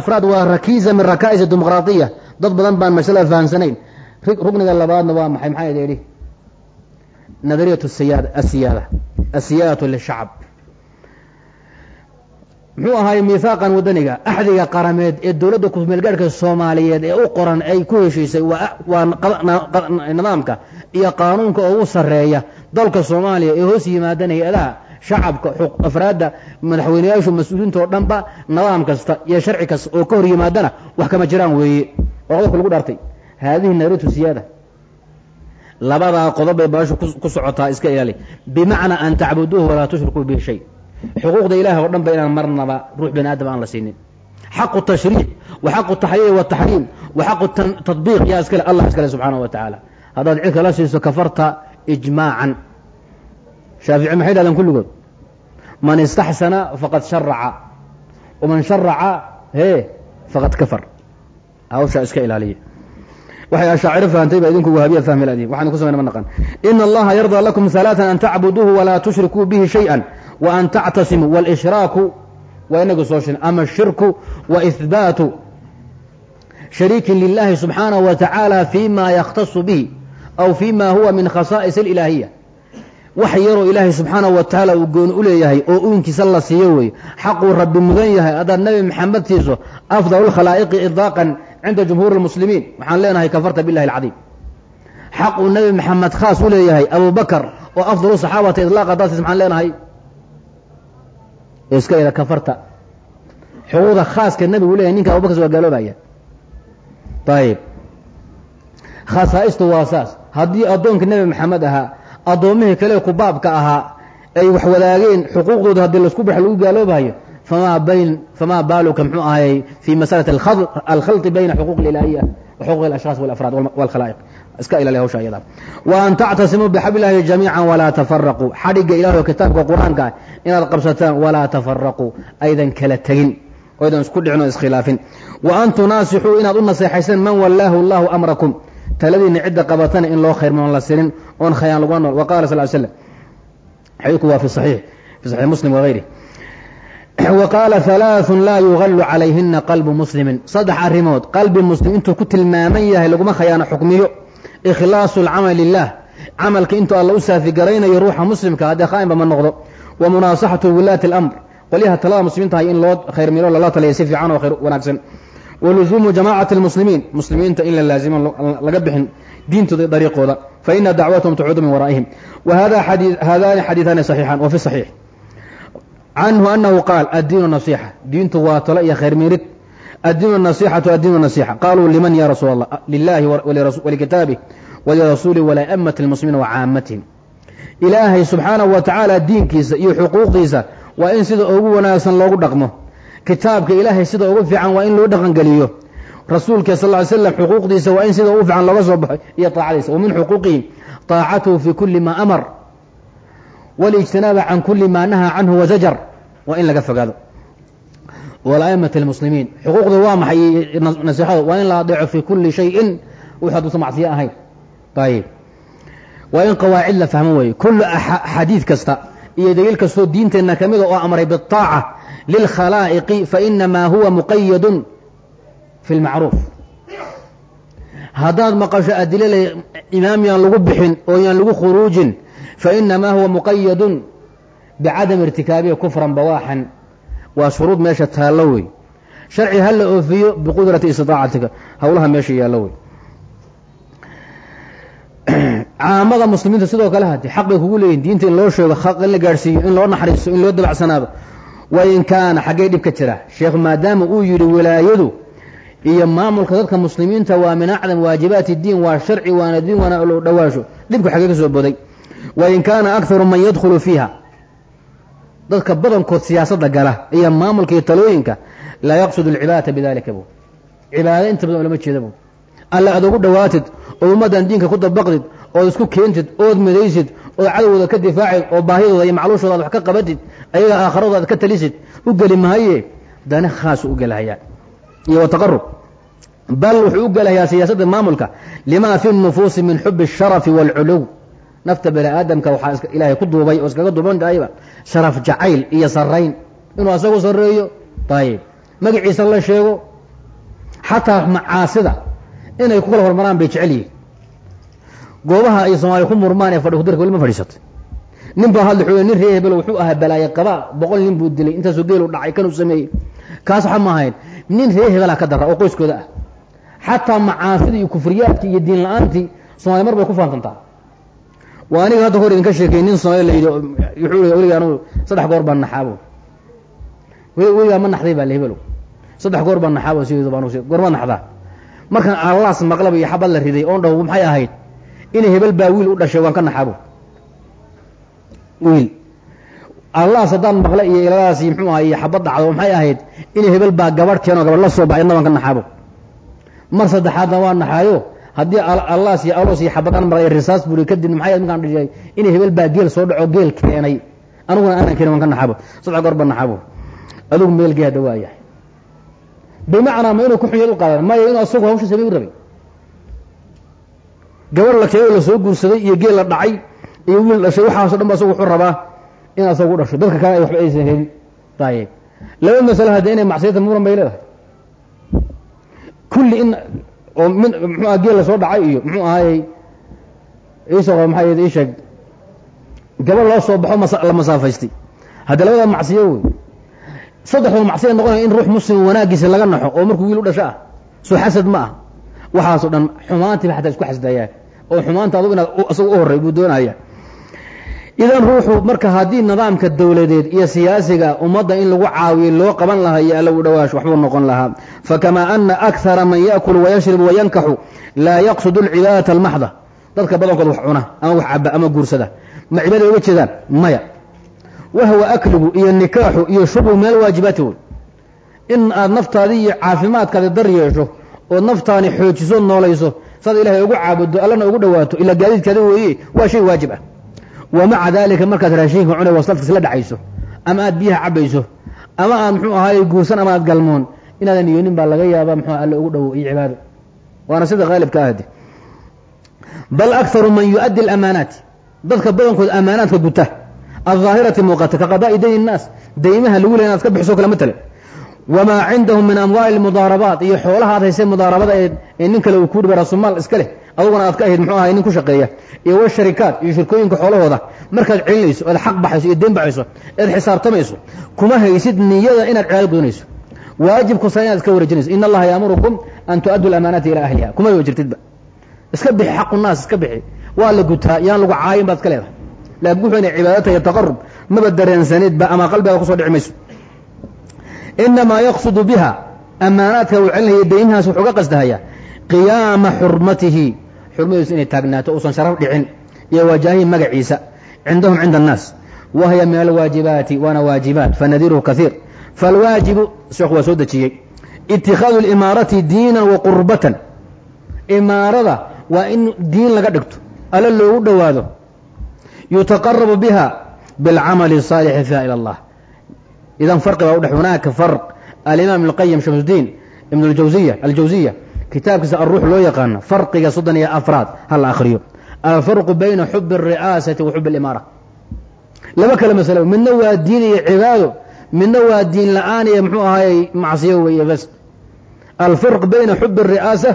afraad waa rakiiza min rakaa'is dimuqraadiya dad badan baan masalada fahamsanayn rukniga labaadna waa maxay maxaa idhi nadariyatu siyaada asiyaada asiyaadatu lishacab muxuu ahaay miihaaqan wadaniga axdiga qarameed ee dowladda kumeelgaadhka soomaaliyeed ee u qoran ay ku heshiisay waa nidaamka iyo qaanuunka ugu sarreeya dalka soomaaliya ee hoos yimaadana hay'adaha shacabka afraadda madaxweyneyaashu mas'uuliyiinta oo dhanba nidaam kasta iyo sharci kasta oo ka hor yimaadana wax kama jiraan weeye. Oo qodobka lagu dhaartay. Haadihi nadariyatu siyaada. Labadaa qodob bay baashu ku socotaa iska ilaali. Bimacnaa an tacbuduuhu walaa tushrikuu bihi shay. Xuquuqda ilahi oo dhan ba inaan marnaba ruux bani aadam aan la siinin. Xaqu tashriic wa xaqu taxliil wataxriim wa xaqu tadbiiq yaa iskale allah iskale subxaanahu wa tacaala haddaad cid kala siiso kafarta ijmaacan shaafici maxay dhahdeen kulligood man istaxsana faqad sharaca waman sharaca hee faqad kafar hawshaa iska ilaaliya waxay ashaaciro fahamtay ba idinku wahaabiya fahmi ladiin waxaan ku samayna ma naqan ina allaha yardaa lakum halaatan an tacbuduuhu walaa tushrikuu bihi shayئa wa an tactasimuu wاlshraaku waa inagu soo sheegn ama ashirku wa ihbaatu shariikin lilahi subxaanaه wa tacaala fima yakhtasu bihi aw fima huwa min khasaa'is اlilaahiya wax yaroo ilaahay subxaanaه wa tacaala uu gooni u leeyahay oo uunkiisa la siiyo weeye xaquu rabbi mudan yahay haddaad nebi maxamed siiso afdal اlkhalaa'iqi idaaqan cinda jumhuur اlmuslimiin waxaan leenahay kafarta billahi اlcadiim xaquu nebi maxamed khaas u leeyahay abu bakr oo afdalu saxaabata idlaaq haddaad siis maxaan leenahay iska ila kafarta xuquuqda khaaska nebigu leeyahay ninka abubakr waa gaaloobaya ayib khasaa'istu waa saas haddii addoonka nebi maxamed ahaa addoommihii kale kubaabka ahaa ay wax wadaageen xuquuqdooda haddii la isku bax lagu gaaloobayo famaa baaluka muxuu ahayy fi masalati alkhalطi bayna xuquuq ilaahiya wa xuquuq alashkhaas walkhalaa'iq. Iska ilaaliya hawsha iyada wa an tactasimuu bixabl illahi jamiica walaa tafaraquu xadhigga ilahi kitaabka qur'aanka inaad qabsataan walaa tafaraquu aydan kala tegin. Oydan isku dhicin oo iskhilaafin. Wa an tunaasixuu inaad u naseexaysaan man wallaahu allahu amrakum taladiina cidda qabatana in loo khayrmoon la sirin oon khayaan lagu nool. Wa qala sal slam xadiidku waa fi saxiix fi saxiix muslim wagayri wa qaala laa yugallu calayhina qalbu muslimin. Saddex arrimood qalbi muslim intuu ku tilmaaman yahay laguma khayaano xukmiyo. Ikhlaasu alcamali lilah camalka intuu alla u saafigaraynayo ruuxa muslimka haddee khaa'inba ma noqdo. Wa munaasaxatu wilaati اlamr qolyaha talada muslimiinta hay in loo khayr miro lala taliya si fiican oo khayr wanaagsan wa luzuumu jamaacati اlmuslimiin muslimiinta in la laazimo laga bixin diintooda dariiqooda faina dacwatahum tacuudu min waraa'ihim wa hadaani xadiiثaani صaxiixan wa fi صaxiix canhu anahu qaal addiinu nasixa diintu waa talo iyo khayr mirid addiinu nasixatu addiinu nasixa qaluu liman ya rasuul allah lilahi walikitaabih walirasuuli waliamati اlmuslimiin wa caamatihim ilaahay subxaanahu wa tacaala diinkiisa iyo xuquuqdiisa waa in sida ugu wanaagsan loogu dhaqmo kitaabka ilaahay sida ugu fiican waa in loo dhaqangeliyo. Rasuulka sal ly slam xuquuqdiisa waa in sida ugu fiican looga soo baxo. Iyo taacadiisa. Wa min xuquuqihi. Fi kuli ma amar. Walijtinaaba can kuli ma nahaa canhu wazajar waa in laga fogaado. Walaimati lmuslimiin xuquuqda waa maxay? Nasixada waa in la adeeco fi kuli shayin. Wix hadduusan macsiyo ahayn. Ayib waa in qawaacid la fahmo weeye. Kullu xadiid kasta iyo daliil kastoo diinteenna ka mida oo amray biاطaaca lilkhalaa'iqi fainamaa huwa muqayadun fi lmacruuf haddaad maqasho adilale imaam yaan lagu bixin oo yaan lagu khuruujin fainamaa huwa muqayadun bicadam irtikaabihi kufran bawaaxan waa shuruud meesha taallo wey sharci ha la oofiyo biqudrati istitaacatika howlaha meesha yaallo wey caamada muslimiinta sidoo kale hadi xaq bay kugu leeyihiin diinta in loo sheego in la gaadhsiiyo in loo naxariisto in loo dabacsanaado wain kaana xaggee dhib ka jira. Sheekhu maadaama uu yidhi wilaayadu iyo maamulka dadka muslimiinta waa min acdam waajibaati diin waa sharci waana diin waana lo dhowaansho dhibku xaggee ka soo boday. Wain kaana akharu man yadkhulu fiiha. Dadka badankood siyaasadda gala iyo maamulka iyo talooyinka laa yaqsudu alcibaadata bidalika bu cibaado inta badan olama jeeda bu alla aad ugu dhowaatid oo ummaddan diinka ku dabaqdid ood isku keentid ood midaysid ood cadowgooda ka difaacid oo baahidooda iyo macluushooda ad wax ka qabatid ayaga aakharadooda ad ka talisid u geli mahaye dani khaasu u gelahayaa iyo wataqarub bal wuxuu u gelahayaa siyaasadda maamulka. Lima fi nufuusi min xubi asharafi waalculuw nafta bani aadamka waxaa ilaahay ku duubay oo iskaga duuban tahayba sharaf jacayl iyo sarayn inuu asagu sarreeyo ayib magaciisa la sheego. Xataa macaasida inay ku kala hormaraan bay jecel yihiin goobaha ay soomaaliya ku murmaan ee fadhi kudarka weli ma fadhiisatay. Nin baa hadli xu nin ree hebel wuxuu ahaa balaaye qabaa boqol nin buu dilay intaasoo geelu dhacay kanuu sameeyey. Kaas waxa ma ahayn nin ree hebelaa ka dara oo qoyskooda ah. Xataa macaasidii iyo kufriyaadkii iyo diin la'aantii somalia mar bay ku faantantaa. Waa aniga hadda hor idinka sheekay nin somalia la yidhi wuxuu i weliga anugu saddex goor baan naxaabo. Weligaa ma naxday baa le hebelow saddex goor baan naxaabo sideedu baan goorma naxdaa. Markaan allaas maqlaba iyo xabad la riday oon dhaho maxay ahayd inay hebel baa wiil u dhashay waan ka naxaabo wiil. Allaas haddaan maqla iyo iladaas mxuu aha iyo xabad dhacdo maxay ahayd? Inay hebel baa gabadh keenoo gabadh la soo baxay adna ka naxaabo mar saddexaadna waa naxaayo haddii allaas iyo aloos iyo xabad aan maqlay risaas buri kadib maxay markaan dhishay inay hebel baa geel soo dhaco geel keenay. Aniguna aanan keenin waan ka naxaabo saddex goor baa naxaabo adigu meel gee hadda waa yahay. Bimacnaa ma inuu ku xunyad u qaadan? Maya inuu asagu hawsha samey u rabay gabadh la keenay la soo guursaday iyo geel la dhacay iyo wiil dhashay waxaaso dhan ba asagu wuxuu rabaa in asagu dhasho. Dadka kale ay waxba aysan helin. Ayib laba masalo hadda inay macsiyata muran bay leedahay. Kulli in oo min muxuu aha geel la soo dhacay iyo muxuu ahaayey iisoo maxaa ii sheeg. Gabadh loo soo baxo la masaafaystay hadda labada macsiyo wey saddexdoo macsiya noqonaya in ruux muslim wanaagiisa laga naxo oo markuu wiil u dhasho ah soo xasad ma ah waxaasoo dhan xumaantiiba xataa isku xasdayaan. Oo xumaanta adugu inaad u horray buu doonaya idan ruuxu marka haddii nidaamka dowladeed iyo siyaasiga ummadda in lagu caawiyo loo qaban lahaa iyo alla u dhawaash waxbuu noqon lahaa. Fakamaa ana akara man yaakulu wayashribu wayankaxu laa yaqsudu alcibaadata almaxda. Dadka badankood wax cuna ama wax caba ama guursada. Ma cibaada uga jeedaan? Maya. Wahwa akligu iyo nikaaxu iyo shurbu min alwaajibaati wey in aad naftaadii iyo caafimaadkaadi dar yeesho oo naftaani xoojiso noolayso saad ilahay ugu caabuddo allana ugu dhawaato ilaa gaadiidkaada weeye waa shay waajib ah. Wa daalika markaad raashinka cunay waslafka isla dhacayso ama aad biyaha cabayso ama aad muxuu ahaay guursan ama aad galmoon inaada yoonin baa laga yaabaa muxuu ah, alle ugu dhawo iyo cibaado. Waana sida haalibka ahdi bal akharu man yu-addi dadka badankood amaanaadka guta. Aldaahirati muuqata ka qadaa'i dayn innaas daymaha lagu leh inaad ka bixiso kale matale wamaa cindahum min amwaali mudaarabaat iyo xoolaha aad haysay mudaarabada ee nin kale uu kuu dhibay rasumaal iska leh aduguna aad ka ahayd muxuu ahay nin ku shaqeeya iyo washarikaat iyo shirkooyinka xoolahooda markaad celinayso oad xaq baxayso iyo deen baxayso xisaabtamayso kuma haysid niyada inaad cibaado gudanayso waajibkusa inaad iska wareejinayso in allaha yaamurukum an tu'addu lamaanaati ilaa ahliha kuma jirtidba iska bixi xaqu naas iska bixi waa la gutaa yaan lagu caayin baad iska leedahay laakin wuxuu inay cibaadata iyo taqarub maba dareensanidba ama qalbigaada ku soo dhici mayso inamaa yaqsudu biha amaanaadka uu celinaya deymahaas wuxuu ga qasdahaya qiyaama xurmatihi xurmadiisu inay taagnaato uusan sharaf dhicin iyo wajaahihi magaciisa cindahum cinda annaas wahiya min alwaajibaati waana waajibaat fanadiruhu kaiir falwaajibu sheekhu waa soo dejiyey itikaadu limaarati diinan wa qurbatan imaarada waa in diin laga dhigto alle loogu dhowaado yutaqarabu biha bilcamali الصaalixi fiha ilى اllah idan farqi baa udhex hunaaka farq alimaam ibn اlqayim shamsudiin ibn اljawziya aljawziya kitaabkiisa alruux loo yaqaano farqiga soddon iyo afraad ha la akhriyo alfarqu bayna xubi الri'aasati wa xubi اlimaara laba kale masalo midna waa diin iyo cibaado midna waa diin la-aan iyo mxuu ahaayey macsiyo weeye bas alfarq bayna xubi الri'aasa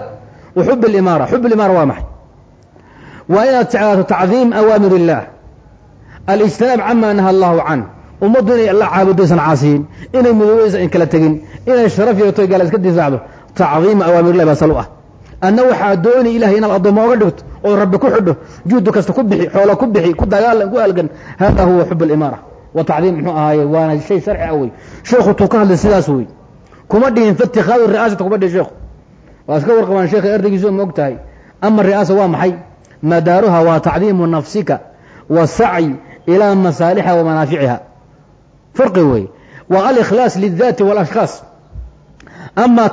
wa xubi اlimaara xub اlimaara waa maxay waa inaad jeclaato tacdiim awaamir illah alijtinaab cama naha allahu can ummaddu inay alla caabudaysan caasiyin inay midoobaysan kala tegin inay sharaf yeeto gaala iska difaacdo tacdiima awaamirillahi baa sal u ah. Anna waxaa dooni ilahay inaad addoommo oga dhigto oo rabbi ku xidho juhdu kasta ku bixi xoolo ku bixi ku dagaalan ku algan hada huwa xub alimaara wa tacdiim muxuu ahaaye waana shay sharci ah wey sheekhu tuu ka hadlay sidaas wey kuma dhihin fi itikaadi ri'aasata kuma dhihin sheekhu. Waa iska warqabaan sheekha erdaygiisu ma og tahay ama ri'aasa waa maxay? Madaaruha waa tacdiimu nafsika wasacyi ilaa masaalixa wa manaaficiha farqi wey waa alikhlaas liلdaati wاlashkhaas ama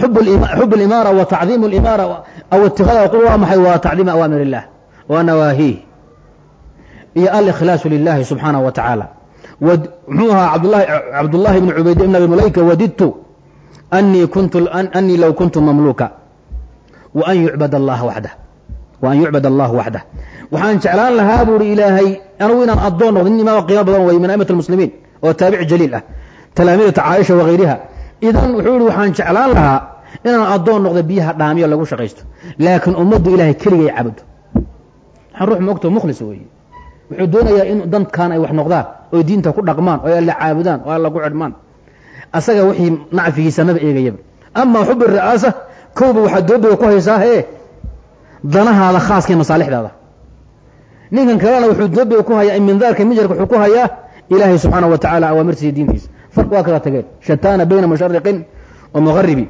xub اlimaara wa tacdiim اlimaara aw itikaada qul waa maxay waa tacdiim awaamir illah wa nawaahiih iyo alikhlaasu lilahi subxaanaه wa tacaala muxuu ahaa cabdullahi bn cubayd bn abi mulayka wadidtu anii low kuntu mamluka wa an yucbad allah waxdah waan yucbad allah waxdah waxaan jeclaan lahaa buuhi ilaahay anugu inaan addoon noqdo nin imaam qiimo badan way min a'imat almuslimiin oo taabici jaliil ah talaamiidata caaisha wakayriha idan wuxuu ihi waxaan jeclaan lahaa inaan addoon noqdo biyaha dhaamiyo lagu shaqaysto laakiin ummaddu ilaahay keligay cabudo waxaan ruux moogto mukhlis weeye. Wuxuu doonayaa in dadkan ay wax noqdaan oy diinta ku dhaqmaan oo alla caabudaan oo alla ku xidhmaan asaga wixii nacfigiisa maba eegayaba. Amaa xubi ri'aasa kowba waxaad doobiga ku haysaa hee danahaada khaaskii masaalixdaada. Ninkan kalena wuxuu doobiga ku hayaa mindaarka mijarka wuxuu ku hayaa ilaahay subxaana wa tacala awaamirtiisa diintiisa farq waa kala tageen shataana bayna mushariqin wa mugharibi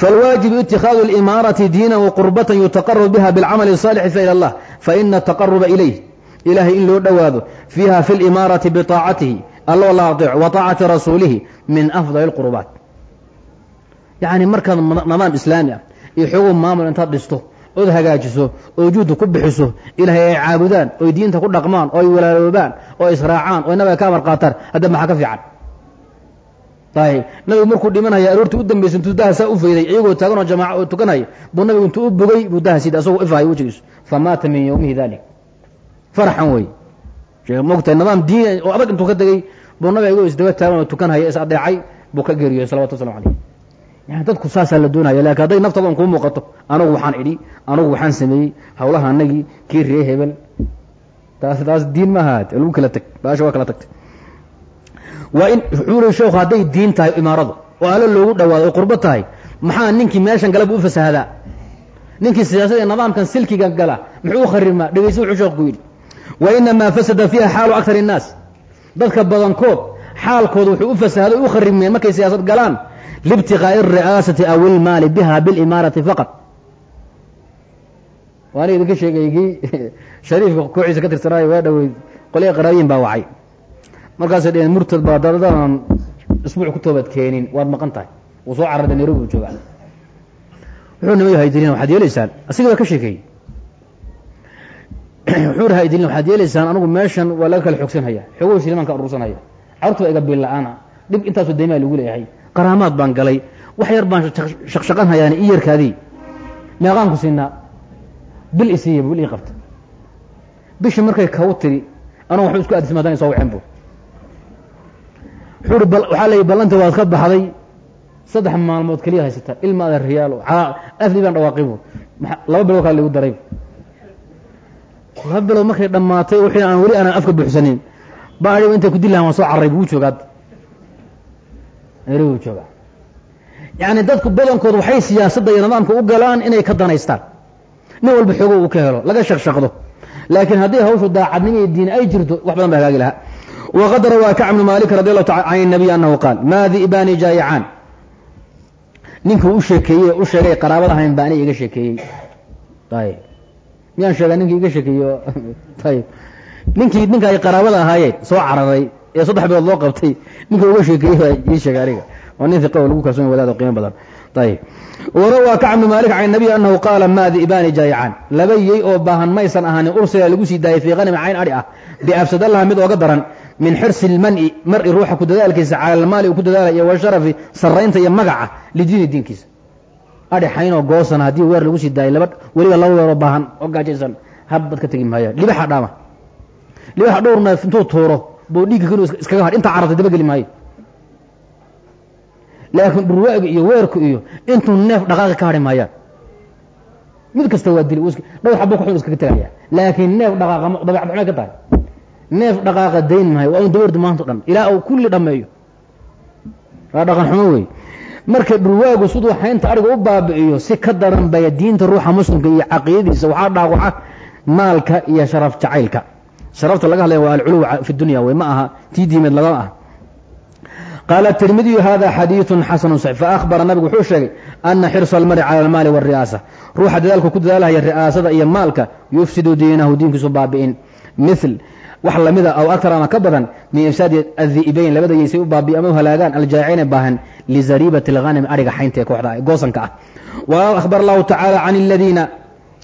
فالواجب اتخاذ الإمارة دينا وقربة يتقرب بها بالعمل الصالح فإلى الله فإن التقرب إليه إلهي إن لو دواذو فيها في الإمارة بطاعته الله الله أطيع وطاعة رسوله من أفضل القربات يعني مركز نظام إسلامي يحقوا مامل أنت دستو ood hagaajiso oo juhda ku bixiso ilaahay ay caabudaan oy diinta ku dhaqmaan oo ay walaaloobaan oo israacaan oo nabiga ka amar qaataan hadda maxaa ka fiican? Ayib nabigu markuu dhimanaya aroortii u dambaysa intuu daha saa u fayday iyagoo taagan oo jamaaca oo tukanaya buu nabigu intuu u bogay buu daha sida asagoo ifahay wejigiisu. Famaata min yowmihi dalik faraxan wey mogtahay nidaam diin oo adag intuu ka tegey buu nabiga igoo isdaba taagan oo tukanhaya is adeecay buu ka geeriyooy salawatu waslamu calayh yani dadku saasaa la doonaya laakiin hadday naftaada on kuu muuqato anugu waxaan idhi anugu waxaan sameeyey hawlaha anagii kii ree hebel. Taas taas diin maaha lagu kala teg baasha waa kala tagtay. Waa in wuxuu ri sheekhu hadday diin tahay imaaradu oo alle loogu dhawaado oo qurbo tahay maxaa ninkii meeshan gala buu u fasahadaa? Ninkii siyaasada ee nidaamkan silkiga gala muxuu u kharimaa dhegeysa wuxuu sheekhu yidhi wa inamaa fasada fiiha xaalu aktar innaas dadka badankood xaalkooda wuxuu u fasahaday u kharimeen markay siyaasad galaan libtiqaa'i ari'aasati aw ilmaali biha bilimaarati faqad waana idinka sheegay kii shariifka kooxiisa ka tirsanaayo waa dhaweyd qolya qaraabiyin baa wacay markaasay dheheen murtad baa dadadaan isbuuc ku toobad keenin waad maqan tahay wuu soo cararday nairobi buu joogaa wuxuu nima haydilin waxaad yeelaysaan asiga baa ka sheekeeyey wuxuu ri haydilin waxaad yeelaysaan anigu meeshan waa laga kala xogsanhaya xogow shilimaan ka urursanhaya carurta waa iga biil la'aana dhib intaasu daymaa lagu leeyahay qaraamaad baan galay. Wax yar baan shaqshaqan hayaan i yarkaadii. Meeqaan ku siinaa. Bil isiiya bil ii qabta bishi markay kaw tiri anugu waxba isku aadisma hadan soo wacen bu wuxuu ri waxaa leeyay ballanta waad ka baxday. Saddex maalmood keliya haysata ilmaada riyaalo afdii baan dhawaaqay bu laba bilood kale ligu daray laba bilood markay dhammaatay wixii aan weli aanan afka buuxsanin baa adhiba intay ku dilahan waan soo carray buu joogaad nairobi buu joogaa yacni dadku badankood waxay siyaasadda iyo nidaamka u galaan inay ka danaystaan. Nin walba xoogo uu ka helo laga shaqshaqdo. Laakiin haddii hawshu daacadnimo iyo diin ay jirto wax badan ba hagaagi lahaa. Waqad rawaa kacb bnu maalik radi allahu taala can الnabiy anahu qaal maa di'baani jaayicaan? Ninkuu u sheekeeyey u sheegay qaraabada ahayn baa aniga iga sheekeeyey. Ayb miyaan sheegaa ninkii iga sheekeeyo? Ayb ninkii ninka ay qaraabada ahaayeen soo cararay ee saddex bilood loo qabtay ninka uga sheekeeyey baa ii sheegay aniga waa nin iqa oo lagu kalsoon wadaad oo qiimo badan. Ayb warawaa kacb bnu maalik can nabiy anahu qaala maa di'baani jaayicaan? Laba yey oo baahan maysan ahaanin ursila lagu sii daayay fii hanimi cayn adhi ah biafsadallaha mid ooga daran min xirsi lmani mari ruuxa ku dadaalkiisa cala almaali uu ku dadaalaya washarafi saraynta iyo magaca lidiini diinkiisa. Adhi xaynoo goosan haddii weer lagu sii daayay laba weliba laba weeroo baahan oo gaajaysan habbad ka tegi maayaan. Libaxa dhaama. Libaxa dhowr neef intuu tuuro buu dhiigga kinu iskaga hadh. Intaa carartay dabageli maayo. Laakiin dhurwaaga iyo weerku iyo intuu neef dhaqaaqi ka hadhi maayaan mid kasta waa dili dhowr xabo kuxun iskaga tegaya laakiin neef dhaqaaqa dabeecad xumay ka tahay. Neef dhaqaaqa dayn maayo waa un dabardu maanto dhan ilaa uu kulli dhammeeyo. Waa dhaqan xumo wey marka dhurwaagu siduu xaynta ariga u baabi'iyo si ka daran baya diinta ruuxa muslimka iyo caqiidadiisa waxaa dhaawaca maalka iyo sharaf jacaylka sharafta laga hadlaya waa alculuw fi dunya wey ma aha tii diimeed lagama ah qaala tirmidiyu hada xadiiu xasanu saxiix faahbara nabigu wuxuu sheegay ana xirsa almari cala almaali wاriyaasa ruuxa dadaalku ku dadaalahaya ri'aasada iyo maalka yufsidu diinahu diinkiisu baabi'in mil wax lamida aw akar ama ka badan min ifsaadi adi'ibayn labada u baabi ama u halaagaan aljaacine baahan lizariibati اlghanam ariga xaynta ee kooxda goosanka ah wa ahbar allahu tacaala can ladiina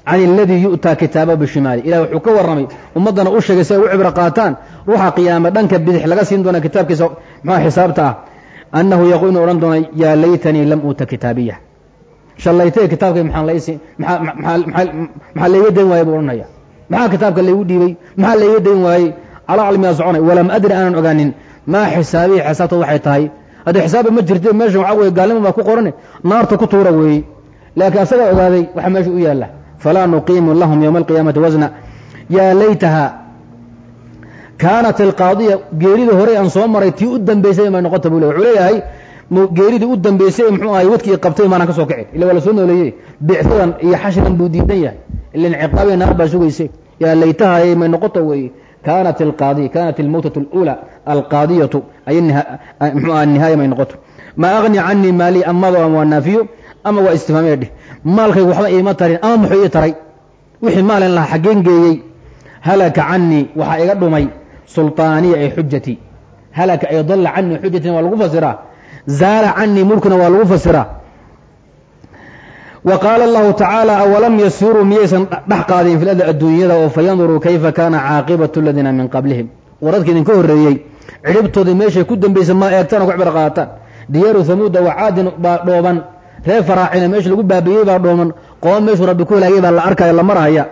can aladii yu'taa kitaaba bishimaali. Ilah wuxuu ka warramay ummaddana u sheegay si ay u cibro qaataan. Ruuxa qiyaame dhanka bidix laga siin doona kitaabkiisa muxua xisaabta ah? Annahu yaquul inuu odhan doona yaa laytanii lam uuta kitaabiya. Shallaytay kitaabkay maxaa laysi maxaa layga dayn waayey buu odhanaya maxaa kitaabka laygu dhiibay? Maxaa layga dayn waayey? Calaa calmiyaa soconay walam adri aanan ogaanin. Maa xisaabihi xisaabta waxay tahay. Haddii xisaaba ma jirte meesha waxaa weye gaalnimo baa ku qorane naarta ku tuura weeye. Laakiin asagaa ogaaday waxa meesha u yaalla falaa nuqiimu lahum yowma alqiyaamati wasna yaa laytaha kaanat alqaadiya geeridii horey aan soo maray tii u dambaysay may noqota buu wuxuu leeyahay geeridii u dambaysay muxuu ahay wadkii qabtay maanaan ka soo kicin illa waa la soo nooleeyey bicsadan iyo xashran buu diidan yahay ila inciqaabiya naar sugayse yaa laytaha may noqota weeye kaanat alqaadiya kaanat almawtatu alula alqaadiyatu ay mxuu aha nihaaya may noqoto maa agni canii maali amado ama waa naafiyo ama waa istifhaamiya dheh maalkaygu waxba iima tarin ama muxuu ii taray? Wixii maalin lahaa xaggeen geeyey. Halaka canii waxaa iga dhumay sulطaaniya ay xujatii halaka ay dalla canii xujatina waa lagu fasiraa zaala canii mulkina waa lagu fasiraa wa qaala allahu tacaala awalam yasiruu miyaysan dhex qaadin fi lardi adduunyada oo fayanduruu kayfa kaana caaqibatu aladiina min qablihim? War idinka horreeyey cidhibtoodii meeshay ku dambaysay ma eegtaan oo ku cibro qaataan diyaaru hamuuda wacaadin baa dhooban reer faraacina meesha lagu baabiyey baa dhooman. Qoom meeshuu rabbi ku helaayay baa la arkaya la marahaya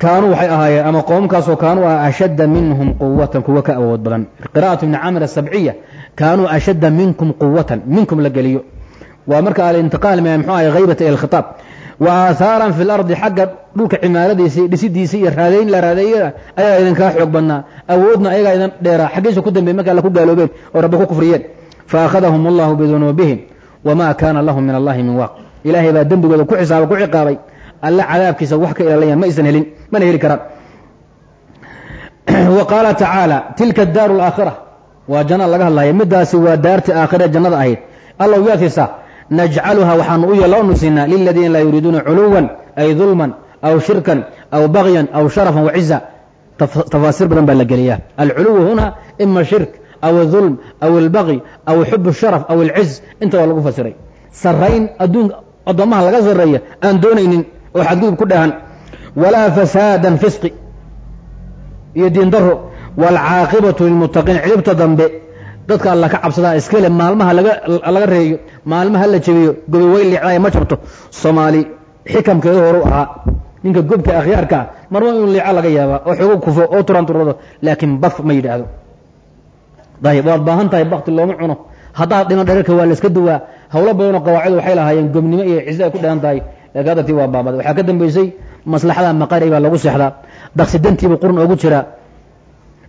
kaanuu waxay ahaayeen ama qoomkaasoo kaanuu ah ashadda minhum quwatan kuwa ka awood badan. Qira'atu ibni camir asabciya kaanuu ashadda minkum quwatan minkum la geliyo. Waa marka alintiqaal min mxuu ahay haybata ila wa aahaaran fi lardi xagga dhulka cimaaradiisii dhisidiisii iyo raadayn la raadeeyada ayaa idinkaa xoog badnaa. Awoodna ayagaa idin dheeraa. Xaggiisa ku dambeey marka alla gaaloobeen oo rabbi ku kufriyeen. Fa akhadahum allahu bidunuubihim wma kaana lahum min allahi min waaq ilaahay baa dembigooda ku xisaaba ku ciqaabay. Alla cadaabkiisa wax ka ilaalayaan ma aysan helin mana heli karaan. wa qaala tacaala tilka daaru alaakhira waa janna laga hadlaya midaasi waa daartii aakhira jannada ahayd. Allow yaatiisa najcaluha waxaanu u yeelonu siinaa liladiina laa yuriiduuna culuwan ay dulman aw shirkan aw bagyan aw sharafan waciza tafaasiir badan baa la geliyaa. Alculuwu huna ima shirk aw الظulm aw اlbaqي aw xub الsharaf aw اlciz inta waa lagu fasiray sarayn adduunka addoommaha laga sareeya aan doonaynin oo xadgudub ku dhahan walaa fasaada fisqi iyo diin daro wاlcaaqibaةu lilmuttaqiin cidhibta dambe dadka alla ka cabsadaa iskale maalmaha laga reeyo maalmaha la jebiyo gobi way liicdaaya ma jabto soomaali xikamkeedu horu ahaa ninka gobka akhyaarkaa marma inuu liico laga yaabaa oo xogo kufo oo turanturado laakiin baf ma yidhaahdo ayb waad baahan tahay bakti looma cuno haddaad dhiman dherarka waa layska duwaa hawlo badanoo qawaacid waxay lahaayeen gobnimo iyo cize ay ku dhehan tahay laakiin hadda tii waa baabada waxaa ka dambaysay maslaxada maqari baa lagu seexdaa daksidantiiba qurun oogu jiraa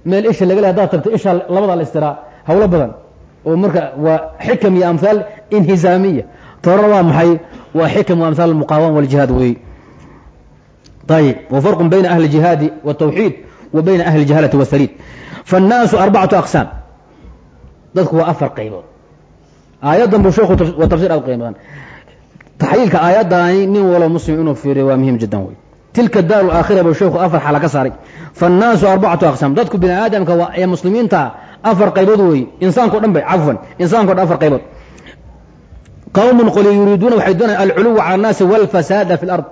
meel isha laga le hadaad tagto isha labadaa la istiraa hawlo badan oo marka waa xikam iyo amhaal inhisaamiya toorana waa maxay waa xikam wa amhaal almuqaawama waljihaad weeye ayib wa farqun bayna ahli jihaadi wالtawxiid wa bayna ahli jahalati wاsaliid faالnaasu arbacatu aqsaam dadku waa afar qaybood aayaddan buu sheekhu waa tafsir aad qiimo badan taxliilka aayaddaani nin walo muslim inuu fiiriyo waa muhiim jiddan wey tilka daaru alaakhira buu sheekhu afar xala ka saaray. Faannaasu arbacatu aqsaam. Dadku bini aadamka ee muslimiinta afar qaybood weeye insaanko dhan bay cafwan. Insaanko dhan afar qaybood. Qawmun qoli yuriiduuna waxay doonayaan alculuwa cala annaasi walfasaada fi lard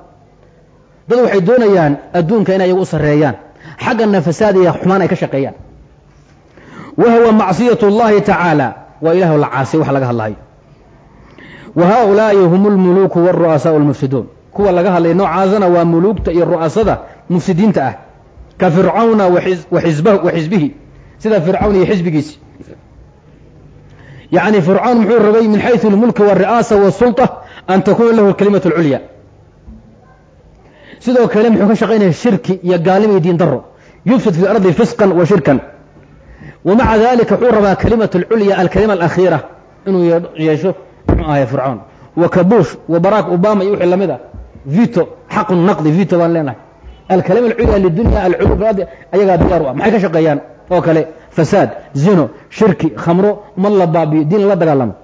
dad waxay doonayaan adduunka inay iyagu u sarreeyaan. Xaggana fasaad iyo xumaan ay ka shaqeeyaan wahwa macصiyaة الlahi tacaalى waa ilah la caasiy wax laga hadlahayo wa haؤulaaءi hum اlmuluku wالru'asaaء اlmufsiduun kuwa laga hadlaya noocaasana waa muluugta iyo ru'asada mufsidiinta ah ka fircawna wa xisbihi sida fircawn iyo xisbigiisi yaعni fircawn muxuu rabay min xayثu اlmulki wالri'aasa wالsulطة an takuna lahu kalimaة اlculya sidoo kale muxuu ka shaqaynaya shirki iyo gaalimo iyo diin daro yufsid fi اlardi fisqan wa shirkan wmaca dalika wuxuu rabaa kalimat اlculya alkalima alakhiira inuu yeesho muxuu ahay fircawn wa kabush wa barack obama iyo wixii lamid ah vito xaqu naqdi vito baan leenahay alkalima alculya lidunya alculu fi ardi ayagaa diyaar u ah maxay ka shaqeeyaan oo kale fasaad zino shirki khamro umad la baabiyo diin lala dagaalamo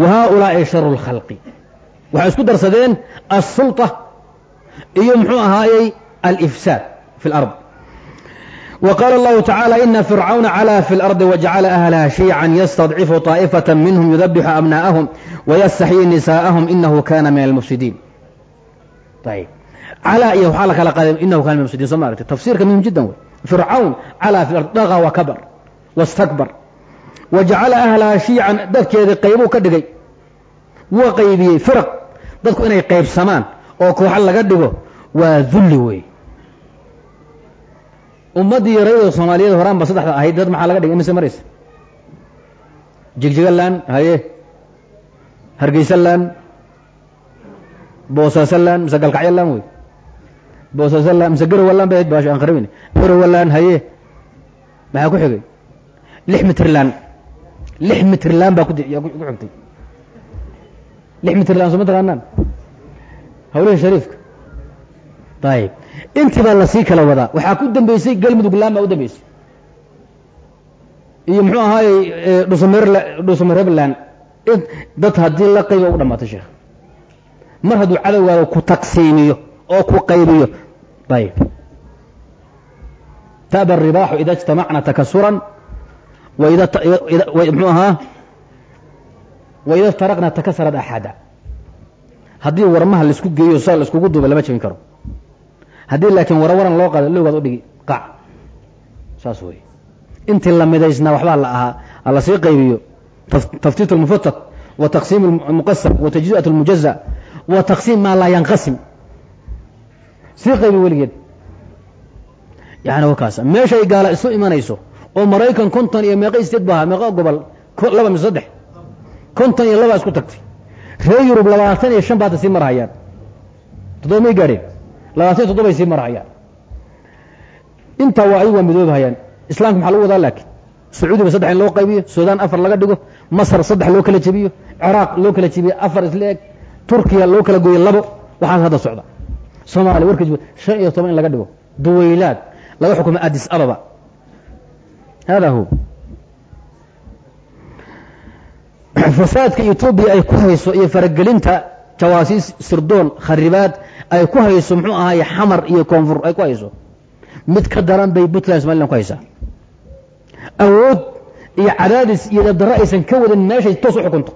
wa haaulaai sharu اlkhalqi waxay isku darsadeen aلsulطة iyo muxuu ahaayey alifsaad fi اlard وqال الله تعالى إن فرعون علا في الأرض وجعل أهلها شيعا يستضعف طائفة منهم يذبح أبناءهم ويستحيي نساءهم إنه كان من المفسدين طيب علا iyo waxaa la kala qaaday inahu kana min mufsidiin soo ma aragtay tafsiirka muhim jiddan wey fircawn calaa fi lard daga wa kabar wastakbar wa jacala ahlaha shiican dadkeedii qaybuu ka dhigay wuu qaybiyey firaq dadku inay qaybsamaan oo kooxa laga dhigo waa dulli wey ummaddii yaraydo soomaaliyeed horaanba saddexda ahayd dad maxaa laga dhigay? Imise maraysa jigjiga laan haye. Hargeysa laan boosaaso laan mise galkacyo laan wey. Boosaaso laan mise garowa laan bay baasha aan qarabin garowa laan haye. Maxaa ku xigay? Lix mitrland lix mitrland baa ku xigtay. Lix mitrland soo ma taqaanaan? Hawlihii shariifka ayib intii baa lasii kala wadaa waxaa ku dambeysay galmudug laan baa u dambeysay iyo muxuu ahaayey dhusamer dhusamerebland dad haddii la qayba u dhamaatay sheekh mar hadduu cadowgaada ku taqsiimiyo oo ku qaybiyo ayib taba الribaaxu ida اجtamacna takasuran mxuu ahaa waida اftaraqna takasarad axada haddii warmaha laisku geeyo saa laiskugu duuba lama jebin karo haddii laakiin wara waran loo qaado lowgaad udhigi qac saas wey intii la midaysnaa waxbaa la ahaa halasii qaybiyo taftiit اlmufatat wa taqsiim اlmuqasam wa tajzi'at اlmujaza wa taqsiim maa laa yanqasim sii qaybi weligeed yani wakaas meeshay gaala isu imanayso oo maraykan konton iyo meeqa sted ba ahaa meeqa gobol laba mise saddex konton iyo labaa isku tagtay reer yurub labaatan iyo shan ba hadda sii marhayaan toddoba may gaadheen labaatan iyo sii marhayaan intaa waa ayagu waa midoobahayaan islaamka maxaa lagu wadaa laakiin? Sacuudiga saddex in loo qaybiyo suudaan afar laga dhigo masar saddex loo kala jebiyo ciraaq loo kala jebiyo afar isla turkiya loo kala gooyo labo waxaas hadda socda soomaaliya warkiis shan iyo toban in laga dhigo. Duwaylaad laga xukumo adis ababa. Hada hu fasaadka etoobiya ay ku hayso iyo faragelinta jawaasiis sirdoon kharibaad ay ku hayso muxuu ahaay xamar iyo koonfur ay ku hayso. Mid ka daran bay puntland somaliland ku haysaa awood iyo cadaadis iyo dabdaro aysan ka wadan meeshay toos u xukunto.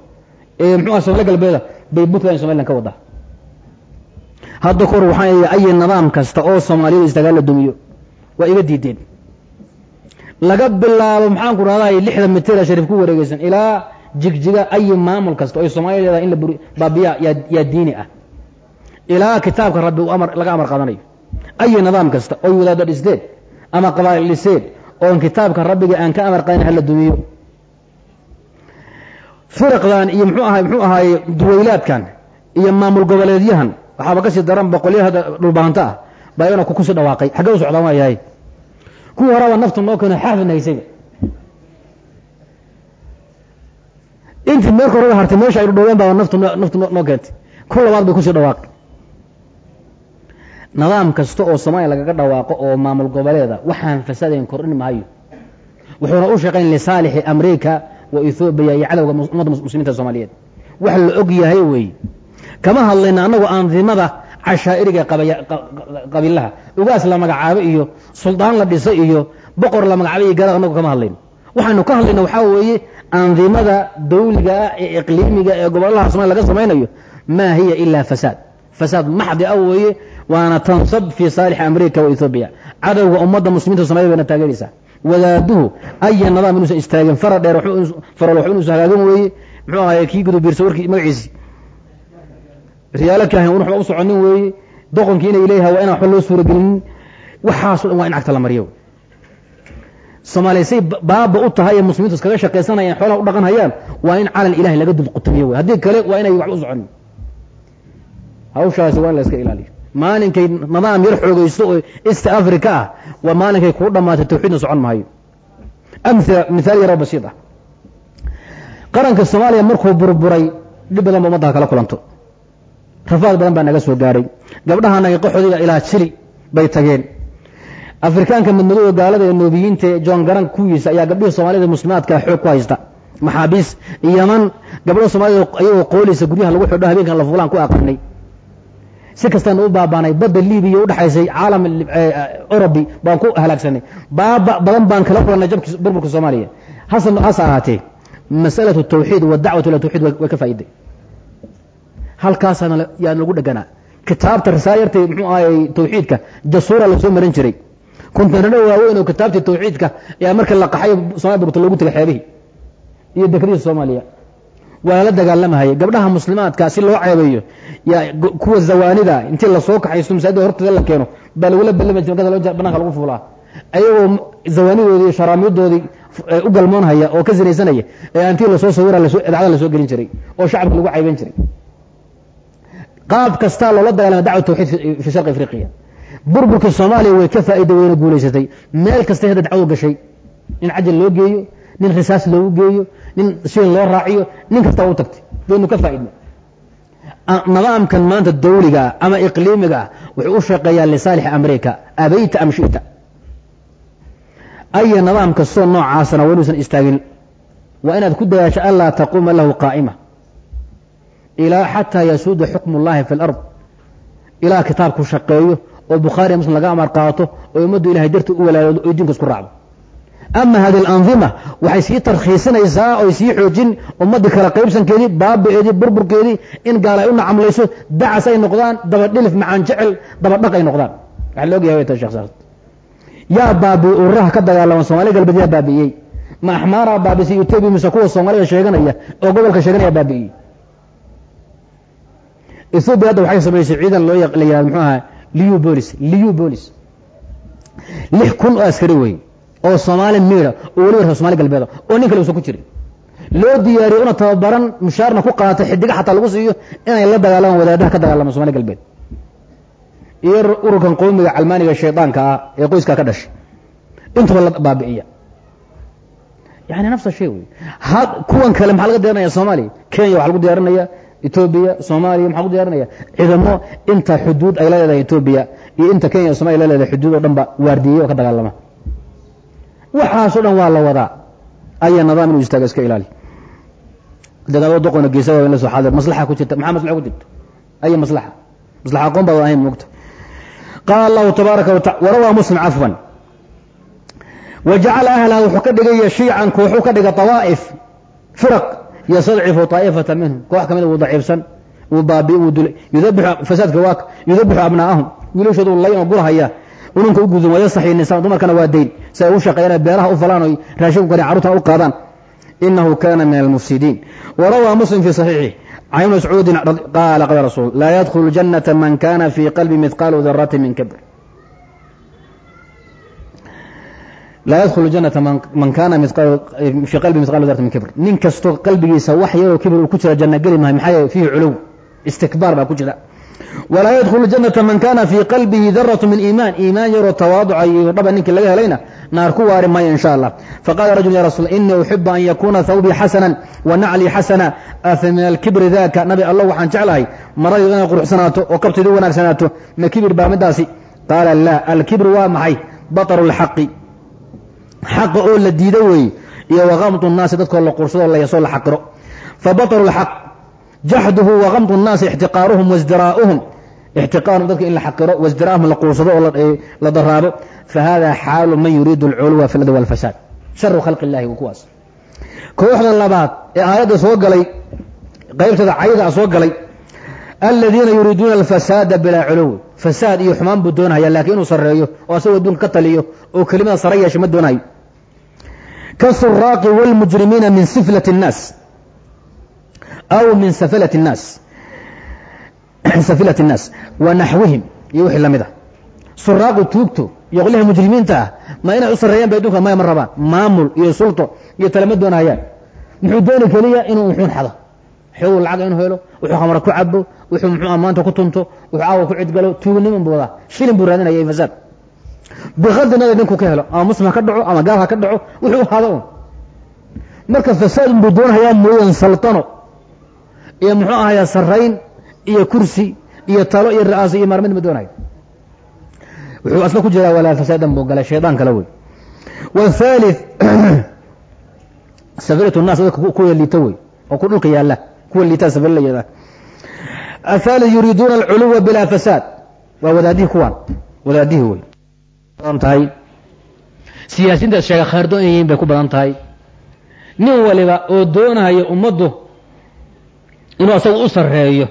Ee muxuu aha somali galbeeda bay puntland somaliland ka wadaa. Hadda kahor waxaan ayi nidaam kasta oo soomaaliyada istagaal la dumiyo waa iga diideen. Laga bilaabo maxaan ku rahday lixda mitira shariif ku wareegeysan ilaa jigjiga ayi maamul kasta oo soomaaliya leedahay in la baabiya yaa diini ah ilaa kitaabka rabbi laga amar qaadanayo. Ayi nidaam kasta oy wadaado dhisteen ama qabaa'il oon kitaabka rabbiga aan ka amar qaadin hala dumiyo. Firaqdan iyo mxuu ahay muxuu ahaaye duwaylaadkan iyo maamul goboleedyahan waxaaba ka sii daran boqolyahada dhulbaanto ah baa iyagana kukusii dhawaaqay. Xaggee u socdaan waa yahay kuwii horaaba naftu noo keeno xaafidna haysayba intii meelka horeba hartay meesha ay dhudhoween baa naftu naftu noo keentay. Ku labaad bay ku sii dhawaaqay nidaam kasta oo soomaaliya lagaga dhawaaqo oo maamul goboleeda waxaan fasaadayn kordhin maayo. Wuxuuna u shaqayn lisaalixi amriika wa ethoobiya iyo cadowga ummadda muslimiinta soomaaliyeed. Wax la og yahay weeye kama hadlayna annagu andimada cashaa'iriga qabiilaha. Ugaas la magacaabo iyo suldaan la dhisay iyo boqor la magacaabo iyo garad annagu kama hadlayno. Waxaynu ka hadlayna waxaa weeye andimada dawliga ah ee iqliimiga ee gobollaha somalia laga samaynayo maa hiya ilaa fasaad. Fasaad maxdi ah weeye waana tansab fii saalixi amriika wa ethoobiya cadowga ummadda muslimiinta somaliyed bayna taageeraysaa. Wadaaduhu aya nidaam inuusan istaagin fara dheer faral wax inuusan hagaagin weeye muxuu ahaye kii gudubiirsa warkii magaciisi. Riyaalo kaahin un waxba u soconin weeye doqonkii inay leeyahay waa inaan waxba loo suuragelinin waxaaso dhan waa in cagta la mariyo. Soomaaliya say baaba u tahay ee muslimiintu iskaga shaqaysanayaan xoolaha u dhaqan hayaan waa in calan ilahay laga dulqutamiyo wey haddii kale waa inay waxba maalinkay nidaam yar xoogaysto oo east africa ah waa maalinkay kuu dhammaatay tawxiidna socon maayo amila mithaal yaroo basiid ah. Qaranka soomaaliya markuu burburay dhib badan ba ummaddaha kala kulanto. Rafaad badan baa naga soo gaadhay gabdhaha nagaqaxoodiga ilaa jili bay tageen. Afrikaanka madmadooda gaalada ee noobiyiinta ee john garan kuwiisa ayaa gabdhihii soomaalida muslimaadka xoog ku haysta. Maxaabiis yaman gabdho soomaalida ayagoo qooleysa guryaha lagu xidho habeenkan la fuulaan ku aqrinay si kastaanu u baabaanay badda libiya udhexaysay caalam orobi baan ku halaagsanay. Baaba badan baan kala kulannay jabki burburka soomaaliya. Hase ahaatee masalatu tawxiid wa dacwatu ila tawxiid way ka faa'iday halkaasaana yaan lagu dheganaa kitaabta risaayartay muxuu ahayy tawxiidka jasuura la soo maran jiray. Kuntanadho waaweyn oo kitaabtii tawxiidka ayaa marka la qaxay somalia burburta loogu tegay xeebihii. Iyo dekadihii soomaaliya waa lala dagaalamahayay gabdhaha muslimaadka si loo ceebeeyo yaa kuwa zawaanida intii la soo kaxaysto masaajida horteeda la keeno baa lagula ballamay bananka lagu fuulaa. Ayagoo zawaanidoodii sharaamiyadoodii u galmoonhaya oo ka sinaysanaya ee antii la soo sawira idacada la soo gelin jiray oo shacabka lagu cayban jiray. Qaab kastaa loola dagaalama dacwa tawxiid fi sharqi afriqiya. Burburka soomaaliya way ka faa'iida weyna guulaysatay. Meel kastay hadda dacwadu gashay. Nin cajal loo geeyo nin risaas loogu geeyo nin shil loo raaciyo nin kastaa u tagtay. Baynu ka faa'idna nidaamkan maanta dawligaa ama iqliimiga ah wuxuu u shaqeeyaa lisaalix america abayta am shita aya nidaam kastoo noocaasana waa istaagin. Waa inaad ku dadaasho anlaa taquuma lahu qaa'ima. Ilaa xataa yasuuda xukm اllahi fi اlard ilaa kitaabku shaqeeyo oo bukhaariya muslim laga amar qaato oo ummaddu ilahay darti u walaaloodo oy diinka isku raacdo ama hadi اlanظima waxay sii tarkhiisinaysaa oy sii xoojin ummadii kala qaybsankeedii baabi'eedii burburkeedii in gaal ay u nacamlayso dacas ay noqdaan dabadhilif macaan jecel dabadhaq ay noqdaan. Waxa la ogyahay ta shekh yaa baabi'ey ururaha ka dagaalama somaaliya galbeed yaa baabi'iyey. Ma axmaaraa baabisay etoobiya mise kuwa soomaalida sheeganaya oo gobolka sheeganaya baabi'iyey. Ethoobiya hadda waxay samaysay ciidan loo la yihahdo muxuu ahaa liu bolis liu bolis lix kun oo askari wey oo soomaali miida oo weliba reer somali galbeeda oo nin kale uusan ku jirin loo diyaariyo una tababaran mushaarna ku qaata xidiga xataa lagu siiyo inay la dagaalamaan wadaadaha ka dagaalama somali galbeed. Iyo ururkan qowmiga calmaaniga shaydaanka ah ee qoyskaa ka dhashay. Intuba la baabi'iya. Yani nafsa shay wey kuwan kale maxaa laga diyaarinaya soomaaliya kenya waxaa lagu diyaarinaya etoobiya soomaaliya maxaa lagu diyaarinaya ciidamo inta xuduud ay la leedahay etoobiya iyo inta kenya somalia la leedahay xuduud oo dhan ba oo ka dagaalama waxaasoo dhan waa la wadaa. Aya nidaam inuu istaaga iska ilaali. Dagaalo doqona geesa waa in la xaadir maslaxa ku jirta. Maxaa maslaxa ku jirta? Aya maslaxa. Maslaxa aqoon baad ahayn moogta qaala allahu tabaaraka wataala warawaa muslim cafwan. Wa jacala ahlaha wuxuu ka dhigaya shiican kooxuu ka dhiga tawaa'if firaq yastadcifu taa'ifata minhum. Koox kamida wuu daciifsan wuu baabi wuu dulay yudabixu fasaadka waa yudabixu abnaa'ahum. Wiilashoodu layn oo gurhaya ununka u gudun wayastaxyi nisaan dumarkana waa dayn si ay u shaqeeyaan beeraha u falaan oy raashin kani carruurtana u qaadaan. Inahu kana min almufsidiin warawaa muslim fi saxiixih can ibni mascuudin qaala qala rasuul laa yadkhulu janata man kana fii qalbi midqaalu darati min kibr. Laa yadkhulu janata man kana fii qalbi midqaalu darati min kibr. Nin kastoo qalbigiisa wax yaroo kibr uu ku jira janna geli mahay maxaa yeele fiihi istikbaar baa ku jira walaa yadkhulu janata man kana fii qalbihi daratu min iimaan iimaan yaroo tawaaduca iyo dhaba ninkii laga helayna naar ku waari maayo in sha allah faqala rajul ya rasul inii uxibu an yakuna thawbii xasana wa naclii xasana afa min alkibri daka nabi allah waxaan jeclahay maradii inay quruxsanaato oo kabtaydu wanaagsanaato ma kibir baa midaasi qaala la alkibru waa maxay? Baطru lxaqi xaqa oo la diido weeye iyo wakamdu nnaasi dadkoo la jaxduhu wakamdu الnaasi ixtiqaaruhum wasdiraa'uhum ixtiqaaruhum dadka in la xaqiro wasdiraahum la quursado oo la daraabo fahada xaalu man yuriidu اlculuwa fi ladi wاlfasaad sharu khalqi اllahi wa kuwaas kooxda labaad ee aayadda soo galay qaybtada cayda soo galay aladiina yuriiduuna alfasaada bilaa culuwi fasaad iyo xumaan buu doonaya lakiin inuu sareeyo oo asagoo adduunka ka taliyo oo kelimada sare yeesha ma doonayo kasuraaqi wاlmujrimiina min siflat الnaas aw min safilati الnaas wa naxwihim iyo wixii la mid a suraaqu tuugto iyo qolyaha mujrimiinta ah ma inay u sarreeyaan ba adunka maya ma rabaan maamul iyo sulto iyo talema doonayaan muxuu dooni keliya inuu uxuun xado xoogu lacaga inuu helo wuxuu khamar ku cabo wuxuu muxuua maanta ku tunto wuxuu caawa ku cidgalo tuugniman buu wadaa shilin buu raadinaya iyo fasaad bikadi nadir ninkuu ka helo ama muslim ha ka dhaco ama gaal ha ka dhaco wuxuu hado un marka fasaad unbuu doonhayaa mooyan saltano iyo muxuu ahayaa sarrayn iyo kursi iyo talo iyo ra'aaso iyo maarmid ma wuxuu asla ku jiraa walaa fasaadan buu galay shaydaan kale wey. Wthalith safirat nas dadka kuwa liita wey oo ku dhulka yaalla kuwa liitaa safir la yihahda athalith yuriiduuna alculuwa bilaa fasaad. Waa wadaadihii kuwaan wadaadihii wey. Badan tahay. Siyaasiintaas sheega khaardoon yihiin bay ku badan tahay. Nin waliba oo doonayo ummaddu inuu asagu u sarreeyo.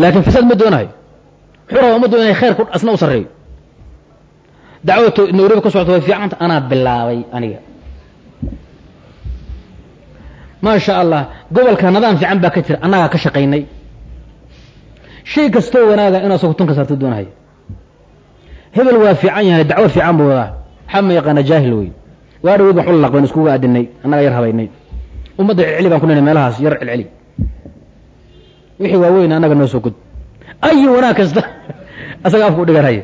Laakiin fasaad ma doonayo. Wuxuu rabaa ummaddu inay khayr asna u sarreeyo. Dacwada nairobi ka socota way fiicanta anaa bilaabay aniga. Maa sha allah gobolka nidaam fiican baa ka jira annagaa ka shaqaynay. Shay kastoo wanaaga inuu asagu tunka saarto doonahayo hebel waa fiican yahay dacwo fiican buu wadaa waxaa ma yaqaana jaahil wey waa dhaweyd wax ula laqbayn iskuga aadinay annaga yar habaynay. Ummadda celceli baan ku nina meelahaas yar celceli wixii waaweyn annaga noo soo gud ayi wanaag kasta asaga afku dhiganaya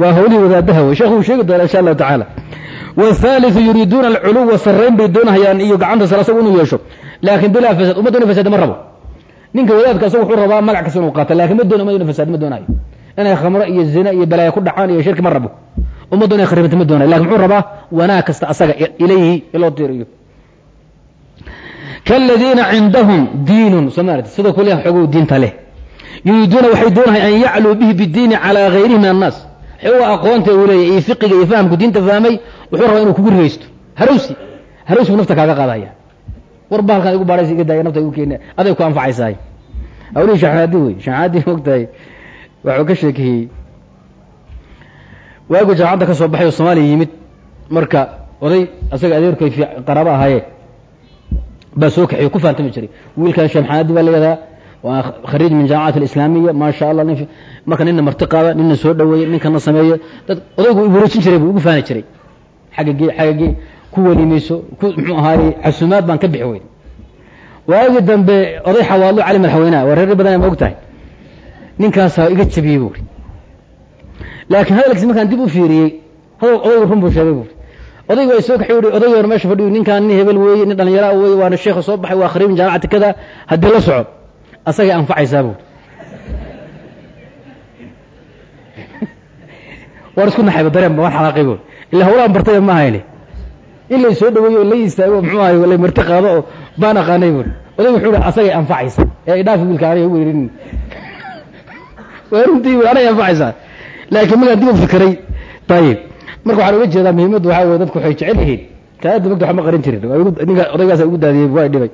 waa hawlihii wadaadaha wey sheekhu uu sheegi doona insha allahu tacaala. Wاthaliثu yuriiduuna alculuwa sarrayn bay doonahayaan iyo gacanta sare asagu inuu yeesho. Laakin bilaa fasaad ummadda inu fasaad ma rabo. Ninka wadaadka asagu wuxuu rabaa magac kasta inuu qaato laakiin ma doona ummadda inu fasaad ma doonayo inay khamro iyo zina iyo balaaya ku dhacaan iyo shirki ma rabo. Ummaddu inay khariibanta ma doonayo laakiin muxuu rabaa wanaag kasta asaga ilayhi iloo tiiriyo kaladiina cindahum diinun somalit sidoo kule xogow diinta leh yuriiduuna waxay doonahay an yacluu bihi bidiini calaa gayrihi min annaas xoga aqoonta uu leeyahy iyo fiqiga iyo fahamku diinta fahmay wuxuu rabaa inuu kugu rigaysto harowsi harowsi buu nafta kaaga qaadaya war ba halkaan igu baadhaysa iga daaya nafta igu keena aday ku anfacaysaay awlihii shaxaadi wey shaxaadi mogtahay waxuu ka sheekeeyey waagu jaamacadda ka soo baxay oo soomaaliya yimid marka oday asaga adeerkoy qaraabo ahaayee baa soo kaxeyo ku faantami jiray wiilkan sheekh baa layadaa waa khariij min jaamacat alislaamiya maa allah nin marka nina marti qaada nina soo dhaweeye ninkana sameeyo dad odaygu wareejin jiray buu ugu faani jiray xagga gee xagga gee ku welimayso ku muxuu ahaaye casumaad baan ka bixi weyn waagi dambe oday xawaadlo cali madaxweyneha waa reer badan ma og tahay ninkaasaa iga jabiyey buuri laakiin hadalkiis markaan dib u fiiriyey hadal odaygu run buu sheegay buuri odaygu ay soo kaxi ui odaygi hore meesha fadhiyo ninkaan nin hebel weeye nin dhallinyaraa weeye waana sheekha soo baxay waa khariib min jaamacati kada haddii la soco asagay anfacaysaa buuri war isku naxayba dareenba waan xalaaqay buuri illa hawlaan bartay ma hayne in lay soo dhaweeyo la istaago muxuu ahay lay marti qaado oo baan aqaanay buuri odaygu wuxuu hi asagay anfacaysa ee idhaafi wiilka aniga u weerin waa runtii buuri anay anfacaysaa. Laakiin markaan dib u fikiray. Ayib marka waxaan uga jeedaa muhiimaddu waxaa weye dadku waxay jecel yihiin. Kaada magta wax ma qarin jirin ninka odaygaasa ugu daadiyey waa dhibay.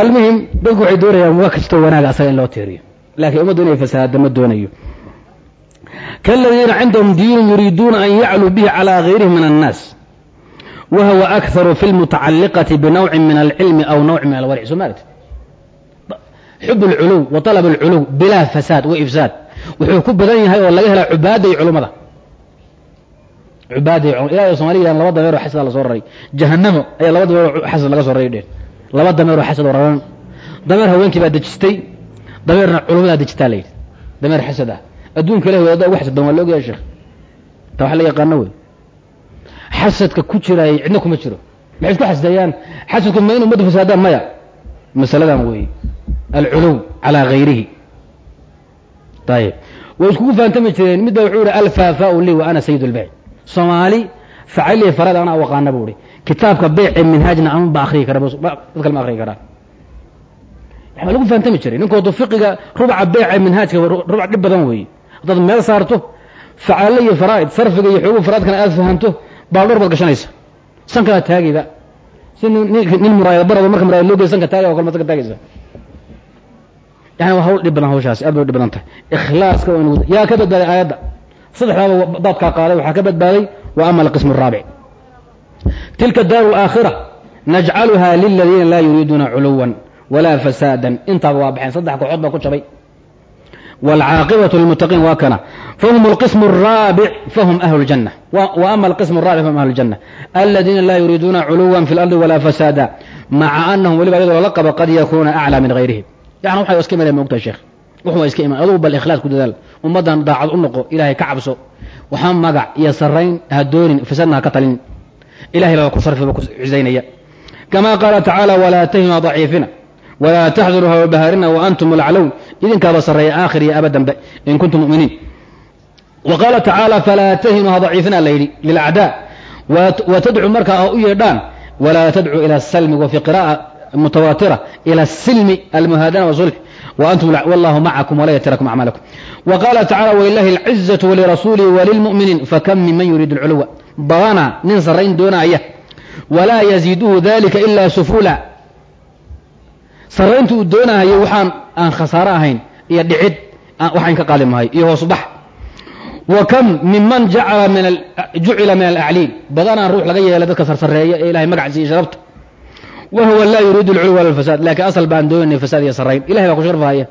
Almuhim dadku waxay doonayaan waa kastoo wanaaga in loo tiiriyo laakiin ummaddu inay fasahaada ma doonayo. Kaladiina cindahum diinun yuriiduuna an yacluu bihi calaa gayrihi min annaas. Wahuwa akharu fi lmutacalliqati binawcin min alcilmi aw nawcin min alwarci soo maaragti xub alculuw wa talab alculuw bilaa fasaad wa ifsaad. Wuxuu ku badan yahay oo laga helaa cubaadda iyo culummada culumada ilahay somaliya laba dameeroo xasada la soo raray. Jahanamo ayaa laba dameeroo xasad laga soo raray dheen laba dameeroo xasad oo raran dameer haweenkii baa dejistay. Dameerna culummadaa dejitaa layidhi dameer xasad ah adduunka ilahi wadaada ugu xasadban waa la ogyahay sheekh ta wax la yaqaano wey. Xasadka ku jiraay cidna kuma jiro. Maxay isku xasdayaan xasadku ma in ummaddu fasaadaan maya? Masaladan weeye alculuw calaa gayrihi. Ayib way iskugu faantami jireen. Midba wuxuu ihi alfaafau lii wa ana sayid lbayc soomaali facali farad anaa u aqaana buu ihi kitaabka beyce minhaajna ama ba akriyi kara dad kale ma akriyi karaan waxbaa lagu faantami jiray? Ninkoodu fiqiga rubca beyca minhaajka rubc dhib badan weeye haddaad meel saarto facaale iyo faraa'id sarfiga iyo xoogu faraadkana aad fahanto baaldhor baad gashanaysa. Sankana taagayba si nin muraayad barado marka muraayad loo gey sanka taagay o kale ma taagaysa. Yani waa hawl dhib badan hawshaasi aad bay dhib badan tahay. Ikhlaaska yaa ka badbaaday aayadda saddexdaaba daadkaa qaaday waxaa ka badbaaday wa ama alqismu الraabic tilka daaru اlaakhira najcaluha liladiina laa yuriiduuna culuwa walaa fasaada intaaba waa baxeen saddex kooxood baa ku jabay wاlcaaqibaة lilmutaqiin waa kana fahum اlqism الraabic fahum ahlu اljanة wa ama alqism الraabic fahum ahlu اljanة aladiina laa yuriiduuna culuwa fi اlardi walaa fasaada maca anahum weliba iyadoo la qabo qad yakuuna aclى min gayrihim yani waxay iska imanaya mogtahay sheekh wuxuu waa iska iman adugu bal ikhlaas ku dadaal ummaddan daacad u noqo ilaahay ka cabso. Waxaa magac iyo sarrayn ha doonin fasadna ha ka talin. Ilahay baa ku sharfi ba ku cisaynaya kama qaala tacaala walaa tahinu daciifina walaa taxduru hawabahaarina wa antum laclown idinkaaba sarreeya aakhir iyo abadanba in kuntum muminiin. Wa qaala tacaala falaa tahinu ha daciifina la yidhi lilacdaa. Wa tadcu markaa u yeedhaan walaa tadcu ila asalmi wa fi qira'a mutawaatira ila asilmi almuhaadana wasulx وأنتم والله معكم ولا يتركم أعمالكم وقال تعالى ولله العزة ولرسوله وللمؤمنين فكم ممن يريد العلو بغانا ننصرين دون أيه ولا يزيده ذلك إلا سفولا سرينت دونها يوحان أن خسارهين يدعد وحين كقادم هاي يهو صبح وكم ممن جعل من ال... جعل من الأعلين بغانا نروح لغاية لذلك سرسرية إلهي مقعد whuwa laa yuriidu اlculw wala fasaad lakiin asal baan doonayna fasaad iyo sarayn ilahay baa ku sharfahaya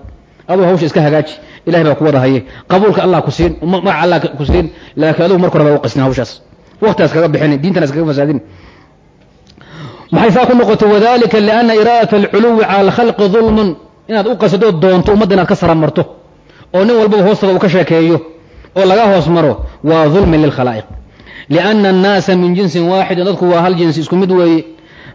aduu hawsha iska hagaaji ilahay baa ku wada haye qabuulka allah ku siin magaca allah ku siin laakiin adugu marka hore baa u qasnin hawshaas wakti ha iskaga bixini diintan ha iskaga fasaadin maxay saa ku noqotay wadalika liana iraadat alculuwi cala alkhalqi dulmun inaad u qasido doonto ummadda inaad ka saramarto oo nin walbaba hoostooda uu ka sheekeeyo oo laga hoos maro waa dulmin lilkhalaa'iq liana annaasa min jinsin waaxidin dadku waa hal jinsi isku mid weeye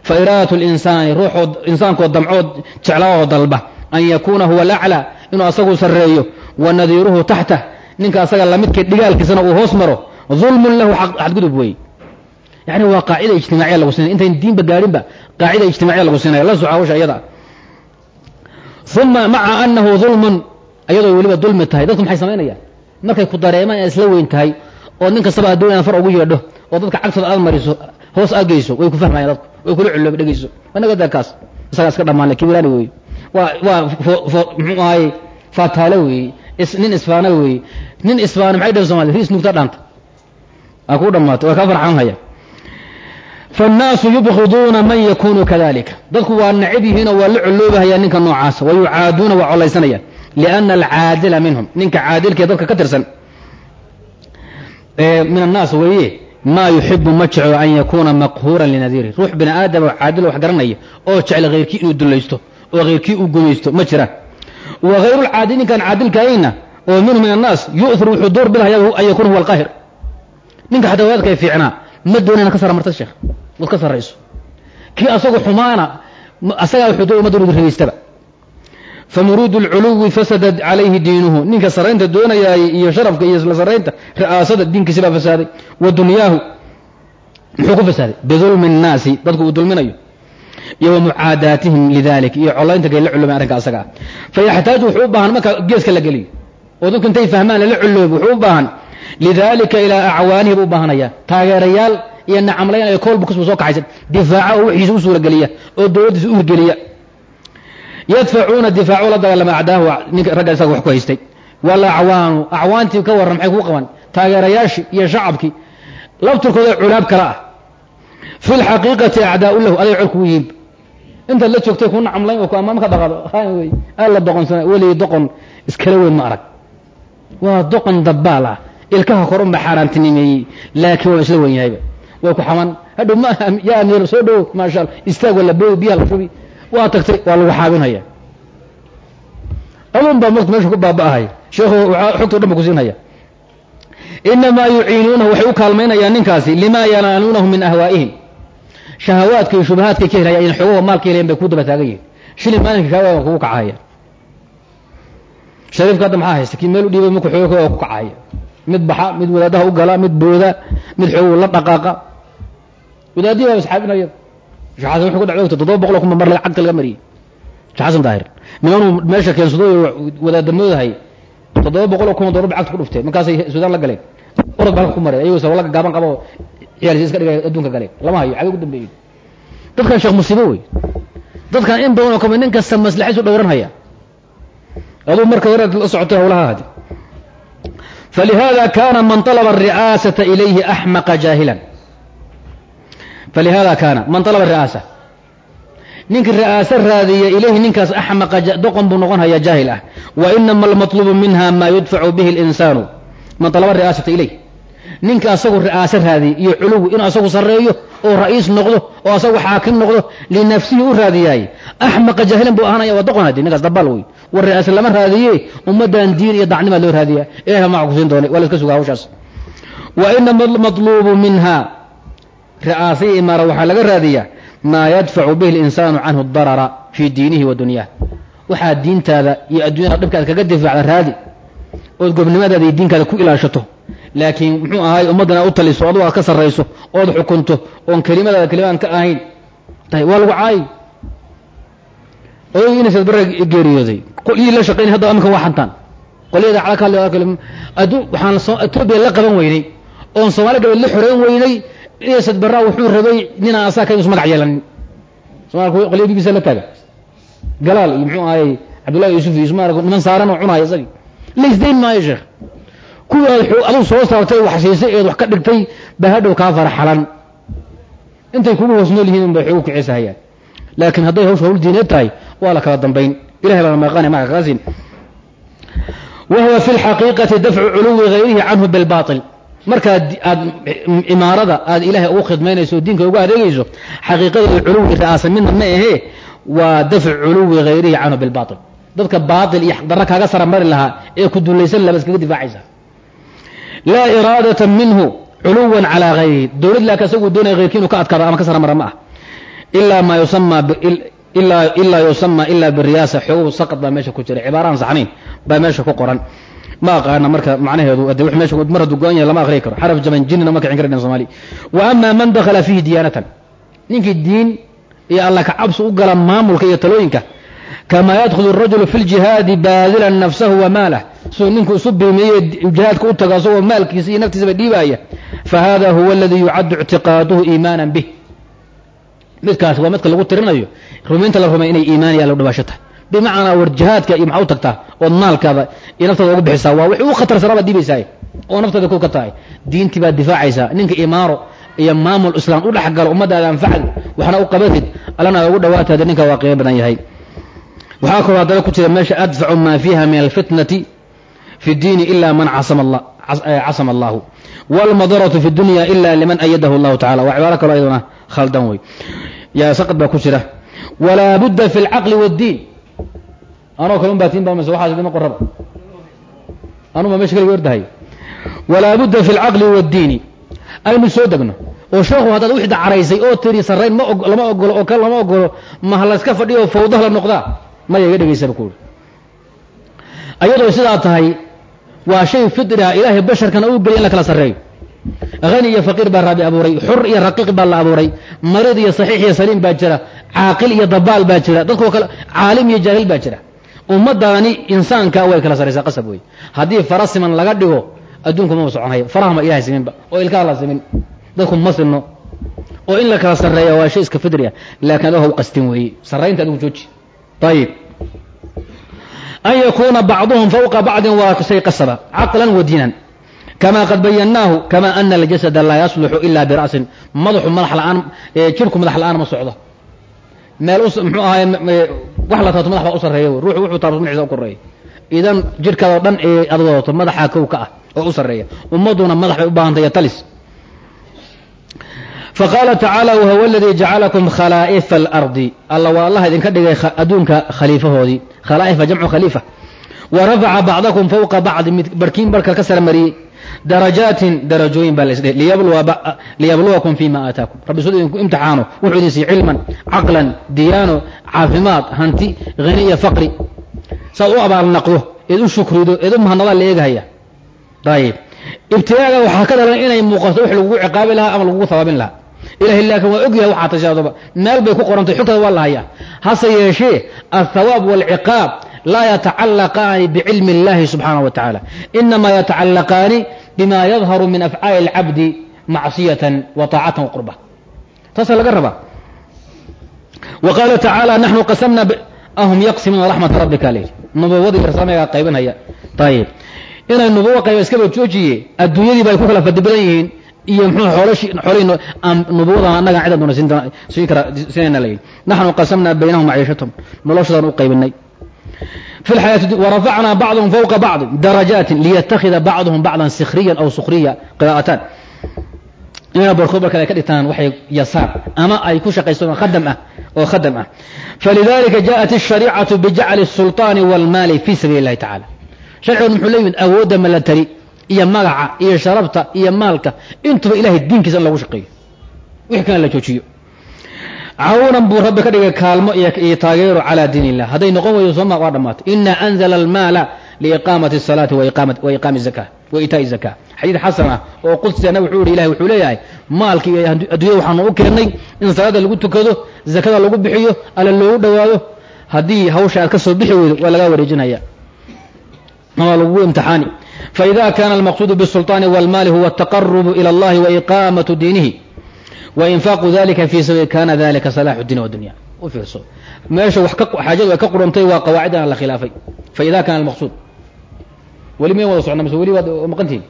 fa iraadat linsaani ruuxoo insaankood damcood jeclaahoo dalba an yakuuna huwa alaclaa inuu asagu sarreeyo wa nadiiruhu taxtah ninka asaga lamidkii dhigaalkiisana uu hoos maro dulmun lahu xadgudub weeye yani waa qaacida ijtimaaciya lagu siinaya intayn diinba gaadhinba qaacida ijtimaaciya lagu siinaya la soco hawsha iyada uma maca anahu dulmun iyadoo weliba dulmi tahay dadku maxay samaynayaan markay ku dareemaan inaad isla weyn tahay oo nin kastaba aad doonayaan far ugu yeedho oo dadka cagtooda aad mariso hoos aad geyso way ku fahmayaan dadku way kula culoob dhegeyso inaga kaas isagaa iska dhamaanle kibiraani weeye waa waa muxuu ahaye faataale weeye nin isfaana weeye nin isfaana maxay dhahen somaliya riis nugta dhaanta. Aa kuu dhammaatay waa kaa farxan haya. Faannaasu yubkiduuna man yakunu kadalika dadku waa nacab yihiinoo waa la coloobahayaa ninka noocaasa wa waa colaysanayaan liana alcaadila minhum ninka caadilkee dadka ka tirsan min annaas weeye maa yuxibu ma jeclo an yakuuna maqhuuran linadiiri. Ruux bini aadama caadilo wax garanaya oo jecla hayrkii inuu dulaysto oo hayrkii uu gumaysto ma jiraan wa hayrulcaadil ninkaan caadilkaayna oo minhu min annaas yu'thir wuxuu door bidahaya an yakuuna huwa alqaahir. Ninka xataa wadaadkay fiicnaa ma doonayna ka sara marta sheekh. Wad ka sarrayso kii asagu xumaana asagaa wuxuu doonay ummadda inuu rabaystaba famuriidu alculuwi fasadad calayhi diinuhu. Ninka sarraynta doonayaay iyo sharafka iyo isla sarraynta ri'aasada diinkiisi fasaaday. Wa dunyaahu muxuu ku fasaaday? Bidulmi nnaasi dadku uu dulminayo. Iyo wa mucaadaatihim lidalik iyo colaynta kay la culumay arrinka asaga. Ah fayaxtaaju wuxuu u baahan marka geeska la geliyo. Oo dadku intay fahmaan lala culoobo wuxuu u baahan. Lidalika ilaa acwaanihi buu u taageerayaal iyo nacamlaynaya koolbu kasbu soo kaxaysan. Difaaca oo wixiisa u suurageliya oo dowladdiisa u hirgeliya yadfacuuna difaacu la dagaalama acdaahu ninka ragga isaga wax ku haystay. Wal acwaanu acwaantii ka warran maxay kuu qaban taageerayaashii iyo shacabkii. Labturkooda culaab kala ah. Fi lxaqiiqati acdaau lahu aday col kugu yihiin intaad la joogtay ku nacamlayn oo ku ammaam ka dhaqado wey alla doqonsana weligii doqon iskala weyn ma arag. Waa doqon dabbaal ah. Ilkaha kor unba xaaraantinimeeyey laakiin waa isla wen yahayba way ku xaman hadhow ma yaa amiir soo dhowo maasha alla istaag waa la booyi biyaha la shubi waa tagtay waa lagu xaabinhaya adun baa marka meesha ku baaba'ahaya sheekhu xogto dhan ba ku siinhaya inamaa yuciinuunahu waxay u kaalmaynayaan ninkaasi limaa yanaaluunahu min ahwaa'ihim. Shahawaadka iyo shubahaadkay ka helaya in xogoha maalka helayan bay ku daba taagan yihiin shilin maalinka kaaga kugu kacahaya shariifka hadda maxaa haysta kii meel u dhiibay marku xooga waa ku kacahaya mid baxa mid wadaadaha u gala mid booda mid xoogu la dhaqaaqa. Wadaadihi baa isxaabinaya sheekh xasan wuxuu ku dhacday toddoba boqol oo kuma mar cagta laga mariyey sheekh xasan daahir nimanuu meesha keensado wadaadamoodahay toddoba boqol oo kuma doolar ba cagta ku dhuftay markaasay suudaan la galeen orod baa ku maray ayagoo sabalaga gaaban qabo ciyaalsi iska dhigay adduunka galeen lama hayo xagee ugu dambeeyey dadkan sheekh musiibo wey dadkan in badan oo kama nin kasta maslaxadiisu dhowran haya aduu marka hore la socotay hawlaha hadi فلهذا كان من طلب الرئاسة إليه أحمق جاهلا فلهذا كان من طلب الرئاسة نينك الرئاسة راذية إليه نينكاس أحمق دقن بنغنها يا جاهلة وإنما المطلوب منها ما يدفع به الإنسان من طلب الرئاسة إليه نينك أصغر الرئاسة هذه يعلو إن أصغر سريه أو رئيس نقضه أو أصغر حاكم نقضه لنفسه راذية أحمق جاهلا بأهنا يا ودقن هذه نينكاس دبالوي والرئاسة لما راذية ومدان دين يضعني ما له راذية إيه معك سين دوني ولا تكسوها وشاس وإنما المطلوب ra'aasaya imaara waxaa laga raadiyaa maa yadfacu bihi اlinsaanu canhu darara fii diinihi wa waxaa diintaada iyo addunyada dhibka kaga difaacda raadi ood gobnimadaada iyo diinkaada ku ilaashato laakiin muxuu ahaay ummaddana u taliso adugu aad ka sarrayso ood xukunto oon kelimadaada kelimadaan ka ahayn tahay waa lagu caayi odayg inasaad bara geeriyooday qolyihii la shaqaynay hadda amminkan waa qolyada cala ka hadlay waxaan soo etoobiya la qaban weynay oon soomaali gabeed la xoreyn weynay inaysad barra wuxuu rabay ninaan asaa ka inuusan magac yeelanin. Somalka qolya bbc la taaga galaal iyo muxuu ahayey cabdullahi yuusuf iyo ismaark niman saaran oo cunaya isagii laysdayn maayo sheekh. Kuwii aad aduu soo saartay wax siisay eed wax ka dhigtay baa hadhow kaa faraxalan intay kugu hoos nool yihiin bay xoogu kuceesahayaan laakiin hadday hawsha hawl diineed tahay waa la kala dambayn. Ilahay baana maqaanay maga kaga siin wa huwa fi lxaqiiqati dafcu culuwi hayrihi canhu bilbail markaad aad imaarada aad ilaahay ugu khidmaynayso diinka ugu adeegayso xaqiiqadeeda culuwi ra'aasa midna ma ahee waa dafcu culuwi hayrihi canhu bilbail dadka baail iyo xaqdarro kaaga saramari lahaa ee ku dulaysan laba iskaga difaacaysa laa iraadata minhu culuwan calaa hayrihi dowlad laakin asaguu doonaya hayrkii inuu ka adkaado ama ka saramara ma ah. Ilaa maa yusama ilaa yusama ilaa biriyaasa xogow saqad baa meesha ku jira cibaaraan saxnayn baa meesha ku qoran ma aqaana marka macnaheedu de meesha mar hadduu go-an yahay lama akhriyi karo. Xaraf jaban jinina ma kicin kara somaali wa ama man dakhala fiihi diyaanatan. Ninkii diin iyo alla ka cabsi u gala maamulka iyo talooyinka kamaa yadkhulu arajulu fi ljihaadi baadilan nafsahu wa maalah siduu ninku isu biimeeye jihaadka u tago asagoo maalkiisa iyo naftiisaba dhiibaaya. Fahada huwa aladii yucaddu ictiqaaduhu iimaanan bih midkaas waa midka lagu tirinayo. Rumaynta la rumay inay iimaaniya la dhawaasho tahay. Bimacnaa war jihaadka iyo maxaa u tagtaa ood maalkaada iyo naftaada ugu bixisaa waa wixii u khatarsanaa baad dhiibaysaay oo naftaada ku ka tahay diintii baad difaacaysaa ninka imaaro iyo maamul islaam u dhex galo ummadaada anfacdi waxna u qabatid allana ugu dhawaataada ninka waa qiimo badan yahay waxaa kaloo haddana ku jira meesha adfacu maa fiiha min alfitnati fi diini ila man casama allahu wاlmadaratu fi dunya ila liman ayadahu اllahu tacala waa cibaaro kaloo ayaduna khaldan wey yaa saqad baa ku jira walaa budda fi اlcaqli wاddiin anoo kale un baa waxaas idima qoraba anuma meesha kaliga ordahay. Walaa budda fi اlcaqli wاddiini aynu soo degno. Oo sheekhu haddaad wixii dacaraysay oo tiri sarrayn ma lama ogolo oo kale lama ogolo maha layska fadhiyo fawdah la noqdaa? Maya iga dhegaysaba kuuri ayadoo sidaa tahay waa shay fidriha ilaahay basharkana uu geliy in la sarreeyo. Hani iyo faqiir baa raabi abuuray xur iyo raqiiq baa la abuuray marid iyo saxiix iyo saliim baa jira caaqil iyo dabaal baa jira dadkoo kale caalim iyo jaahil baa jira ummadaani insaanka way kala sarraysaa qasab wey haddii fara siman laga dhigo adduunku maba soconhayo. Farahama ilahay siminba. Oo ilkaha la simin. Dadku ma sinno. Oo in la kala sarreeya waa shay iska fidri laakiin adoo ha u qastin weeye. Sarraynta adigu jooji. Ayib an yakuuna bacduhum fawqa bacdin waa shay qasaba. Caqlan wa diinan. Kama qad bayannaahu kama ana aljasada laa yasluxu ila bira'sin. Madaxu madax la'aan jirku madax la'aan ma socdo. Meel muxuu ahaay wax la taabto madax baa u sarreeya ruuxu wuxuu taabto madaxiisa u koreeya idan jirhkaadoo dhan ee aad madaxaa kow ka ah oo u sarreeya. Ummadduna madax bay u baahantay talis. Faqaala tacaala wahuwa aladii jacalakum khalaa'ifa alardi. Alla waa allah idinka dhigay adduunka khaliifahoodii. Khalaa'ifa jamcu khaliifa. Wa rafaca bacdakum fawqa bacdi mid barkiin barka ka saramariyey darajaatin darajooyin baa liyabluwakum fima aataakum. Rabbi soo idinku imtixaano wuxuu idin siiy cilman caqlan diyaano caafimaad hanti hani iyo faqri. Saad u abaalnaqdo eed u shukrido eed u mahadnadaa la eegahaya. Ayib ibtilaaga waxaa ka dhalan inay muuqato wax lagugu ciqaabi lahaa ama lagugu habaabin lahaa. Ilahay laakiin waa ogyahay waxaa tashaadoba meel bay ku qorantay xogtada waa la hayaa. Hase yeeshee althawaab waalciqaab laa yatacallaqaani bicilmi اllahi subxaanaه wa tacaala inama yatacallaqaani bima yadharu min afcaali اlcabdi macsiyatan wa waqurba taasaa laga rabaa. Wa tacaala naxnu qasamna ahum yaqsimuuna raxmata rabbika alayh nubawada iyo rasaamagaa qaybinhaya ayib inay nubuwa qayba iskaba joojiye adduunyadii bay ku kala fadi badan yihiin iyo mxuu xoolihii nubuwada annaga cidan doona siin kara naxnu qasamna baynahum maciishatahum noloshoodan u qaybinay fi lxayaati warafacnaa bacduhum fawqa bacdi darajaatin liyattakhida bacduhum bacdan sikhriyan aw sukhriya qiraa'ataan inayna barkood barkale ay ka dhigtaan waxay yasaar ama ay ku shaqaysadaan khadam ah oo khadam ah falidalika jaءat الshariicatu bijacli الsulطaani wاlmaali fi sabiili اllahi tacala sharcigan muxuu la yimid awoodda malatari iyo magaca iyo sharabta iyo maalka intuba ilahay diinkiisa in lagu shaqeeyo wixii kana la joojiyo cawnan buu rabbi ka dhigay kaalmo iyo taageero calaa diin illah hadday noqon weydo sooma waa dhammaatay ina anzla almaala liiqaamati الsalaati wa iqaami zaka wa iitaa'i zaka xadiid xasan ah oo qudsiana wuxuu yihi ilahi wuxuu leeyahay maalka iyo adduunyada waxaanu u keennay in salaada lagu tukado zakada lagu bixiyo alla loogu dhowaado haddii hawsha aad ka soo bixi weydo waa lagaa wareejinaya waa lagugu imtixaani faida kana almaqsuudu bالsulطaani wاlmaali huwa الtaqarubu ilى اllahi waiqaamaةu diinihi wainfaaqu dalika fi sabi kana dalika salaaxu diin wadunya u fiirso meesha wax ka xaajadu ay ka qurantay waa qawaacid aan la khilaafay fa ida kana almaqsuud weli miyan wada socna mise weli waad maqantihin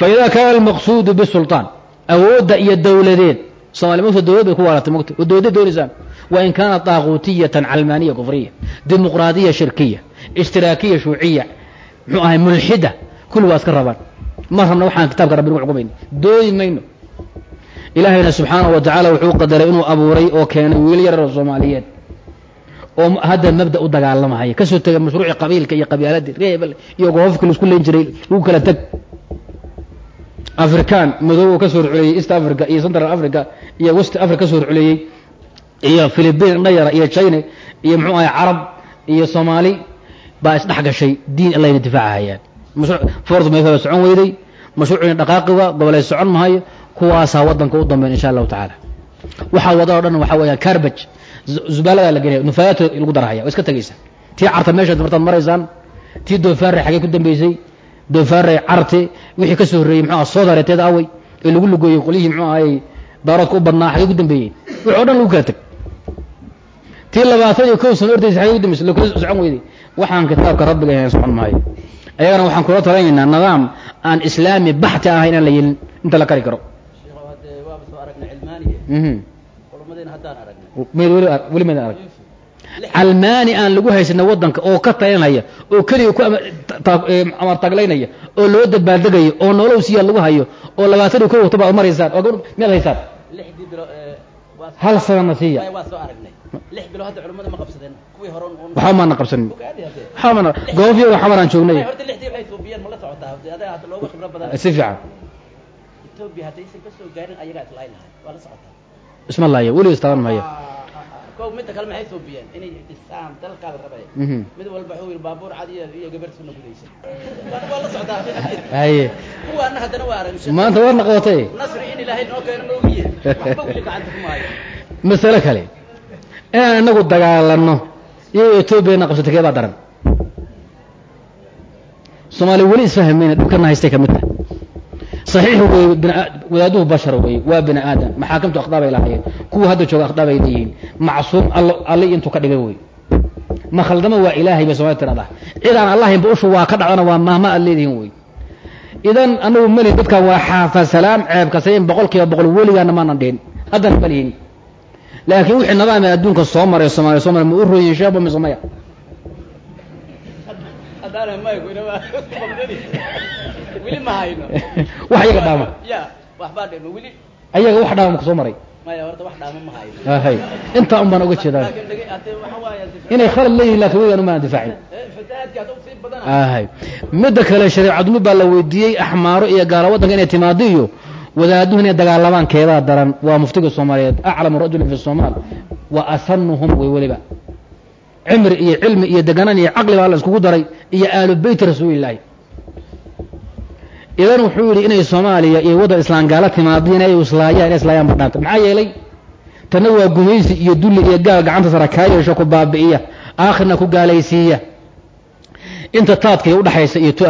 faida kana almaqsuudu bisulطaan awoodda iyo dowladeed somalia mogta dowlad bay ku waaratay mogta oo dowladay doonaysaan wain kaana taaquutiyatan calmaaniya kufriya dimuqraadiya shirkiya ishtiraakiya shuuciya muxuu ahay mulxida kulli waa iska rabaan ma rabna waxaan kitabka rabbi nugu xukumayna dooyi mayno ilaahayna subxaanahu wa tacaala wuxuu qadaray inuu abuuray oo keenay wiil yararoo soomaaliyeed. Oo hadda mabda u dagaalamahaya ka soo tegay mashruuci qabiilka iyo qabyaaladii reebel iyo goofka la isku leyn jiray lagu kala teg african madow oo ka soo horculeeyey east africa iyo central africa iyo west africa ka soo horculeeyey iyo philipiin dhayara iyo china iyo muxuu ahay carab iyo soomaali baa isdhex diin allayna difaacahayaan force mefa socon weyday mashruucina dhaqaaqiba gobolay socon mahayo kuwaasaa wadanka u dambeyn insha allahu tacaala. Waxaa wada o dhan waxaa weeyaan carbaj zubaaladaa la gelaya nufaayaadka lagu darahaya waa iska tegaysa tii carta meeshaad martaad maraysaan tii doofaarey xagee ku dambeysay doofaarey carte wixii ka soo horreeyey muxuu aha soodareeteeda awey ee lagu lugooyey qolyihii muxuu ahayy daaroodka u badnaa xagee ku dambeeyey. Wix o dhan lagu kala teg tii labaatan iyo kow sano ordaysa xagee ku dambeysay lakula socon weyday waxaan kitaabka rabbiga ahayn socon maayo. Ayagana waxaan kula talanaynaa nidaam aan islaami baxti ahayn aan la yelin inta la kari karo weli maydaan arag. Calmaani aan lagu haysana wadanka oo ka talinaya oo keliga ku amar taglaynaya oo loo dabaaldegaya oo nolow siyaa lagu hayo oo labaatan iyo kow wata baad maraysaan oo gabadh miyaad haysaan. Hal sanana siiya. Waxba maana qabsanin goofyaga xamaraan joognay. Si fiican isma laaya weliga istaaban maayo kow midda kale maxay soobiyeen inay dhisaan dalkaa la rabay mid walba wuxuu yidhi baabuur cad iyo iyo gabar suna gudaysa waa la socdaa. Haye. Kuwaana haddana waa arag maanta warna qabatay nasri in ilaahay noo keeno noogiye waxba weli gacanta kuma hayo masale kale. Inaan inagu dagaalano iyagoo etoobiyana qabsatay kee baa daran. Soomaaliya weli isfahmayna dhulkana haystay ka mid tahay صaxiix wey wadaaduhu bashar wey waa bini aadam maxaakimtu akhdaa bay lahaayeen. Kuwa hadda jooga akhdaa bay leeyihiin macsuum all intuu ka dhigay wey ma khaldamo waa ilaahay bay somalia tirada cid aan allahaynba ushu waa ka dhacdana waa mahma aad leedihiin wey idan anagu mali dadkan waa xaafa salaam ceebkasayn boqol kiiba boqol weligaana maanan dhihin haddana malihin laakiin wixii nidaamee adduunka soo maray somaaliya soo maray ma u rooyin sheeba mise maya weli ma hayno. Wax iyaga dhaama. Ya waxbaa dhima weli ayaga wax dhaama ku soo maray. Maya horta wax dhaama ma hayno. Hay. Intaa un baan uga jeedaa. Inay khalad leeyihiin laakiin weligaan umaan difaacin. Badana hay. Midda kale shareecadnu baa la weydiiyey axmaaro iyo gaalo waddanka inay timaado iyo wadaaduhu inay dagaalamaan keedaa daran. Waa muftiga soomaaliyeed. Aclamu rajulin fi somaal wa asanuhum wey weliba. Cimri iyo cilmi iyo deganaan iyo caqli baa la iskugu daray. Iyo aalu beyti rasuulilaahi idan wuxuu yidhi inay soomaaliya iyo waddan islaan gaala timaado inay islaayaan islaayaan badhaanta maxaa yeelay? Tanna waa gumaysi iyo dulli iyo gaal gacanta sara kaa yeesho ku baabi'iya aakhirna ku gaalaysiiya. Inta taadka iyo udhaxaysa iyo tu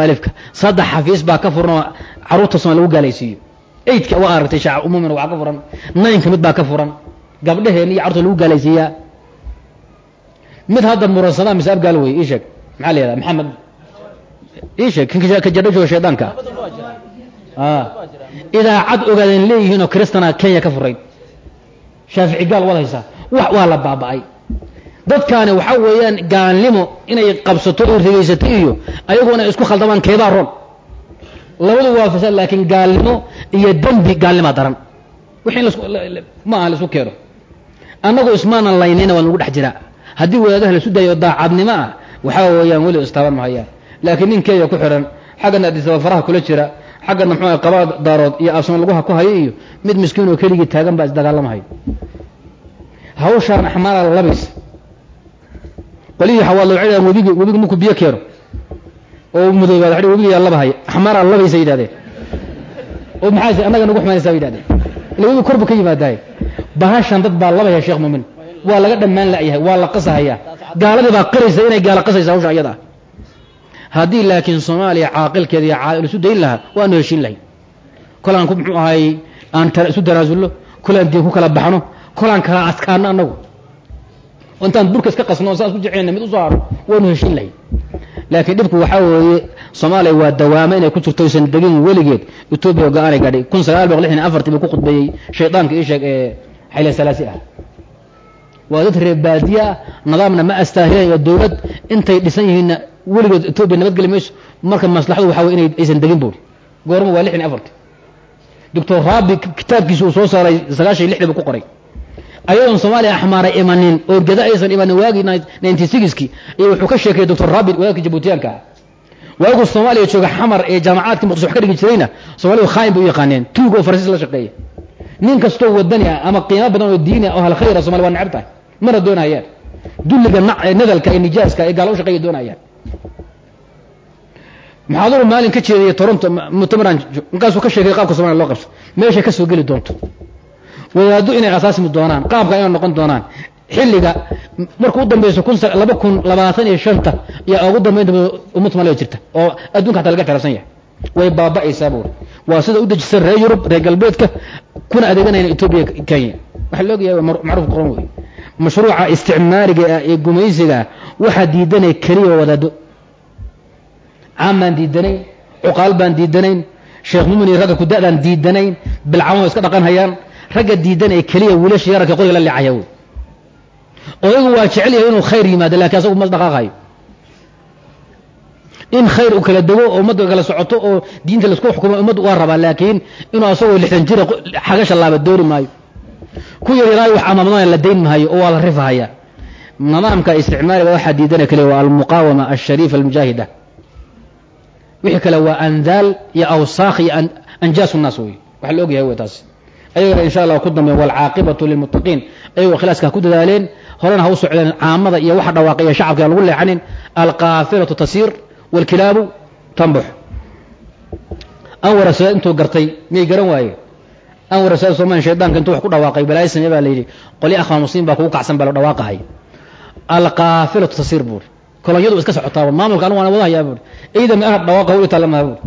saddex xafiis baa ka furan oo carruurta somalia lagu gaalaysiiyo. Eydka waa aragtay shacab umuumina waxaa ka furan naynka mid baa ka furan gabdhaheenna iyo carruurta lagu gaalaysiiyaa. Mid hadda muransadaa mise abgaal wey ii sheeg. Maxaa la yihahda maxamed. Ii sheeg ka jadha jooga shaydaanka idaacad ogaadeen leeyihiin oo kristana kenya ka furayd shaafici gaal wad haysaa. Wax waa la baaba'ay. Dadkaani waxaa weeyaan gaalnimo inay qabsato oo rigaysato iyo ayagoona isku khaldamaan keebaa ron labadu waa fasad laakiin gaalnimo iyo dembi gaalnimaa daran. Wixii ma aha la isku keeno. Annagu ismaanan laynina waa nagu dhex jiraa haddii wadaadaha laisu dayo daacadnimo ah waxaa weeyaan weli istaaban mahayaan laakiin nin kenya ku xihan xaggana adisaba faraha kula jira xaggana muxuu ahay qabaa daarood iyo absama laguha ku hayo iyo mid miskiin oo keligii taagan baa isdagaalamahayo hawshaan axmaala labaysa. Qolihii xawaalowcidaan webigi webiga markuu biyo keeno oo mudoobaad webiga yaa labahaya axmaaraa labaysa yidhahdeen oo maxaase annaga nagu xumaynaysaa bay yidhahdeen ila webiga korbu ka yimaadahay bahashan dad baa labaya sheekh muumin waa laga dhammaan la'yahay waa la qasahayaa. Gaaladii baa qaraysa inay gaala qasaysa hawsha ayada haddii laakiin soomaaliya caaqilkeeda iyo caaqil isu dayn lahaa waanu heshin lahay ku muxuu ahay aan isu tanaasulno kolaan diin ku kala baxno kolaan kala adkaano annagu. Oo intaan burka iska qasno saas ku jeceyna mid u soo haro waanu heshin lahay laakiin dhibku waxaa weeye soomaaliya waa dawaamo inay ku jirto aysan degin weligeed. Etoobiya oo go'aanay gaadhay kun sagaal boqol lixdan afartii buu ku khudbeeyey shaydaanka ii sheeg ee xayla salaasi ah. Waa dad reer baadiye ah nidaamna ma astaahilayo dowlad intay dhisan yihiinna weligood etoobiya nabadgeli mayso marka maslaxadu waxa wey inay aysan degin buuri goorma waa lixdan afarti doctor raabi kitaabkiisa uu soo saaray sagaashan iyo lixdaba ku qoray. Ayadoon soomaaliya axmaaray imanin oo gada aysan imanin waagii ninety sixkii iyo wuxuu ka sheekayay doctor raabi wadaadka jabuutiyaanka. Ah waagu soomaaliya jooga xamar ee jaamacaadka muqdisho wax ka dhigi jirayna soomalidu khaayin bay u yaqaaneen. Tuug oo faransiis la shaqeeya nin kastoo wadani ah ama qiimo badan oo diini ah oo halkhayra somaliya waa necab tahay mana doonayaan dulliga nadalka ee nijaaska ee gaala u shaqeeya doonayaan maxaaduru maalin ka jeedaya toronto? Mutamaran markaasuu ka sheegay qaabka somaliya loo qabso meeshay ka soo geli doonto. Wadaaddo inay asaasmi doonaan qaabka inay noqon doonaan. Xilliga marka u dambayso laba kun labaatan iyo shanta ayaa ugu dambaynta ummad somaliya jirta oo adduunka hataa laga xirabsan yahay. Way baaba'aysaa buuri waa sida u dejisan reer yurub reer galbeedka kuna adeeganayna etoobiya kenya. Waxa la ogyahay macruuf qoran wey mashruuca isticmaariga ah ee gumaysiga ah waxaa diidanaya keliya wadaado caam baan diidanayn cuqaal baan diidanayn sheekh mumin iyo ragga kuda'daan diidanayn bilcamo iska dhaqan hayaan ragga diidanaya keliya wiilasha yararka qoriga la leexaya wey odagu waa jecel yahay inuu khayr yimaado lakiin asagu mas dhaqaaqayo. In khayr u kala dego oo ummadda kala socoto oo diinta la isku xukumo ummaddu waa rabaa laakiin inuu asagoo lixdan jira xagasha laaba doori maayo ku yaryaraayo wax amamadana la dayn maayo oo waa la rifahaya nidaamka isticmaaliga waxaa diidanaya kaliya waa almuqaawama alshariifa almujaahida. Wixii kale waa andaal iyo awsaakh iyo anjaasu nnaas wey waxa la ogyahay wey taas ayagana insha allah ku dambeyn waalcaaqibatu lilmuttaqiin. Ayagoo ikhlaaska ku dadaaleen horena ha u socdeen caamada iyo waxa dhawaaqaya shacabka lagu leexanin alqaafilatu tasiir waalkilaabu tanbux anwar asaad intuu gartay miyay garan waaye anwar asaad soomaaliya shaydaanka intuu wax ku dhawaaqay balaayo samee baa la yidhi qolyo akhwaan muslimiin baa kugu kacsan baa la dhawaaqahay alqaafilatu tasiir buuri kolonyadu iska socotaa maamulka anigu waan wadahayaa buuri eyda mi ahad dhawaaqa u itaalamaha buuri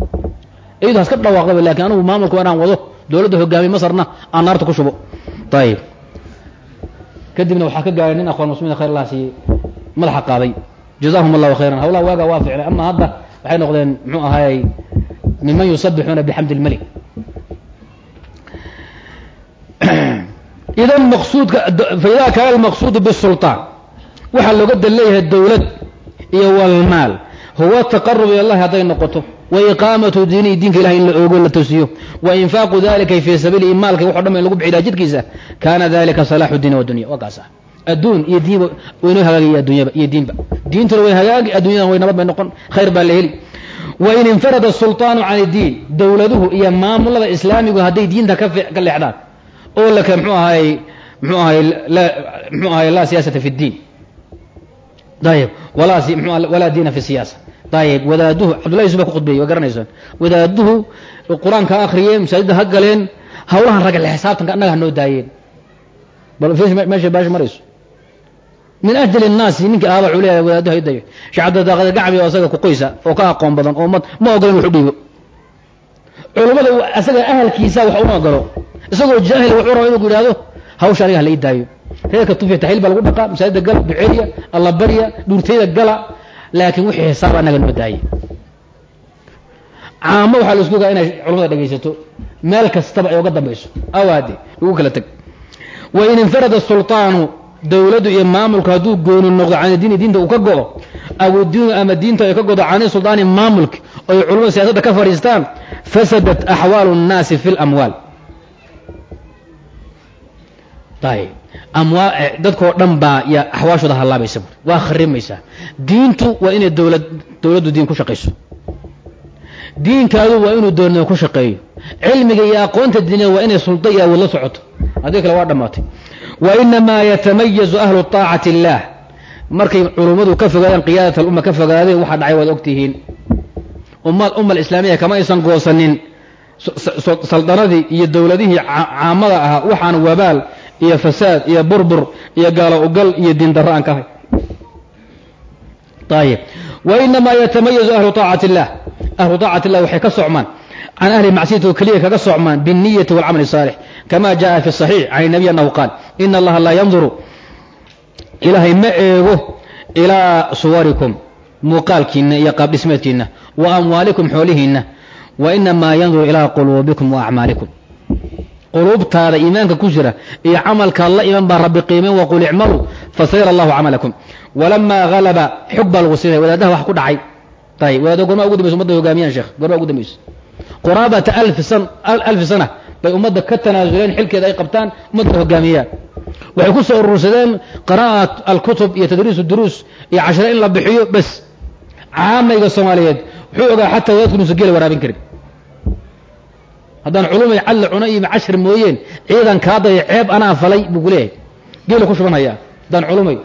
eydu haska dhawaaqdaba laakiin anigu maamulka inaan wado. Dowladda hogaamiye masarna aan naarta ku shubo. Ayib kadibna waxaa ka gaaray nin akhwaan muslimiin khayr allah siiyey. Madaxa qaaday jazahum allahu khayran. Hawlaha waagaa waa ficlay ama hadda waxay noqdeen muxuu ahaayey miman yusabixuuna bixamdi ilmalik idan maqsuudka faida kaana almaqsuudu bisulطaan waxaa looga dal leeyahay dowlad iyo walmaal. Huwa taqarub ila llahi hadday noqoto wa iqaamatu diinihi diinka ilahay in la oogo la tosiyo wa infaaqu dalika fii sabiilihi maalka waxo dhan in lagu bixidaa jidkiisa. Kaana dalika salaaxu diin wadunya waa kaas ah adduun iyo diinba waynoo hagaagaya addunyaba iyo diinba diintuna way hagaagi addunyadana way nabad bay noqon khayr baa la heli. Wain infarada sulطaanu can iddiin dowladuhu iyo maamulada islaamigu hadday diinta ka leexdaan oo laka mxuu ahaay mxuu ahaay mxuu ahaay laa siyaasata fi اddiin ayib walaa diina fi siyaasa ayib wadaaduhu cabdullahi yusuf ba ku khudbeeyey waa garanaysaan wadaaduhu qur-aanka akhriyeen masaajidda ha galeen hawlahan ragale xisaabtanka annaga ha noo daayeen bal meesha baasha marayso min ajli الnaasi ninka aaba wuxuu leeyahay wadaadu haydayo shacabdadaaqada gacbi oo asaga ku qoysa oo ka aqoon badan oo mad ma ogolo in wax u dhiibo culummada asaga ahalkiisa wax uma ogolo isagoo jaahil wuxuu raba inuu yidhahdo hawsha aniga hala ii daayo reerka tufiya taxiil baa lagu dhaqaa masaajida gala duceeya alla barya dhuurtayda gala laakiin wixii xisaab annaga noo daayay caamo waxaa la isku ogaa inay culamada dhegaysato meel kastaba ay uga dambayso awaade lagu kala teg wain infarada sulطaanu dowladdu iyo maamulku hadduu gooni noqdo can diini diinta uu ka go'o aw diinu ama diinta ay ka godo cani sulطaani maamulka oy culamada siyaasadda ka fadhiistaan fasadat axwaalu الnaasi fi اlamwaal dadkoo dhan baa axwaashooda hallaabaysa waa kharimaysaa diintu waa inay dowlad dowladdu diin ku shaqayso diinkaadu waa inuu doonimo ku shaqeeyo. Cilmiga iyo aqoonta diinada waa inay sulda iyo awood la socoto. Haddii kale waa dhammaatay. Wa yatamayazu ahlu طaacati اllaah markay culummadu ka fogaadeen qiyaadat alumma ka fogaadeen waxaa dhacay waad ogtihiin. Umma umma alislaamiya kama aysan goosanin. Saldanadii iyo dowladihii caamada ahaa waxaan wabaal iyo fasaad iyo burbur iyo gaalo ugal iyo diin darro aan ka hay ayib wa inamaa yatamayazu ahlu طaacati اllah ahlu طaacati اllah waxay ka socmaan can ahli macsiyati oo keliya kaga socmaan biالniyati wاlcamali الصaalix kama jaءa fi الصaxiix can الnabiy anahu qaal ina allaha laa yanduru ilaahay ma eego ilaa suwarikum muuqaalkiina iyo qaabdhismeedkiina wa amwaalikum xoolihiina wa inamaa yanduru ilaa quluubikum wa acmaalikum quluubtaada iimaanka ku jira iyo camalkaad la iman baa rabbi qiimeen waqul icmaluu fasayara allahu camalakum. Walamaa halaba xog baa lagu siinaya wadaadaha wax ku dhacay. Ayib wadaado gormaa ugu dambaysa umadda hogaamiyaan sheekh gormaa ugu dambaysa quraabata alfi san alfi sana bay ummadda ka tanaasuleen xilkeeda ay qabtaan ummadda hogaamiyaan waxay ku soo urursadeen qira'at alkutub iyo tadriis duruus iyo cashare in la bixiyo bes caamayga soomaaliyeed wuxuu ogaa xataa wadaadku inuusan geela waraabin karin haddaan culumay cadla cuna iyo cashir mooyeen ciidan kaadaya ceeb anaa falay buu ku geela ku shubanhayaa haddaan culumay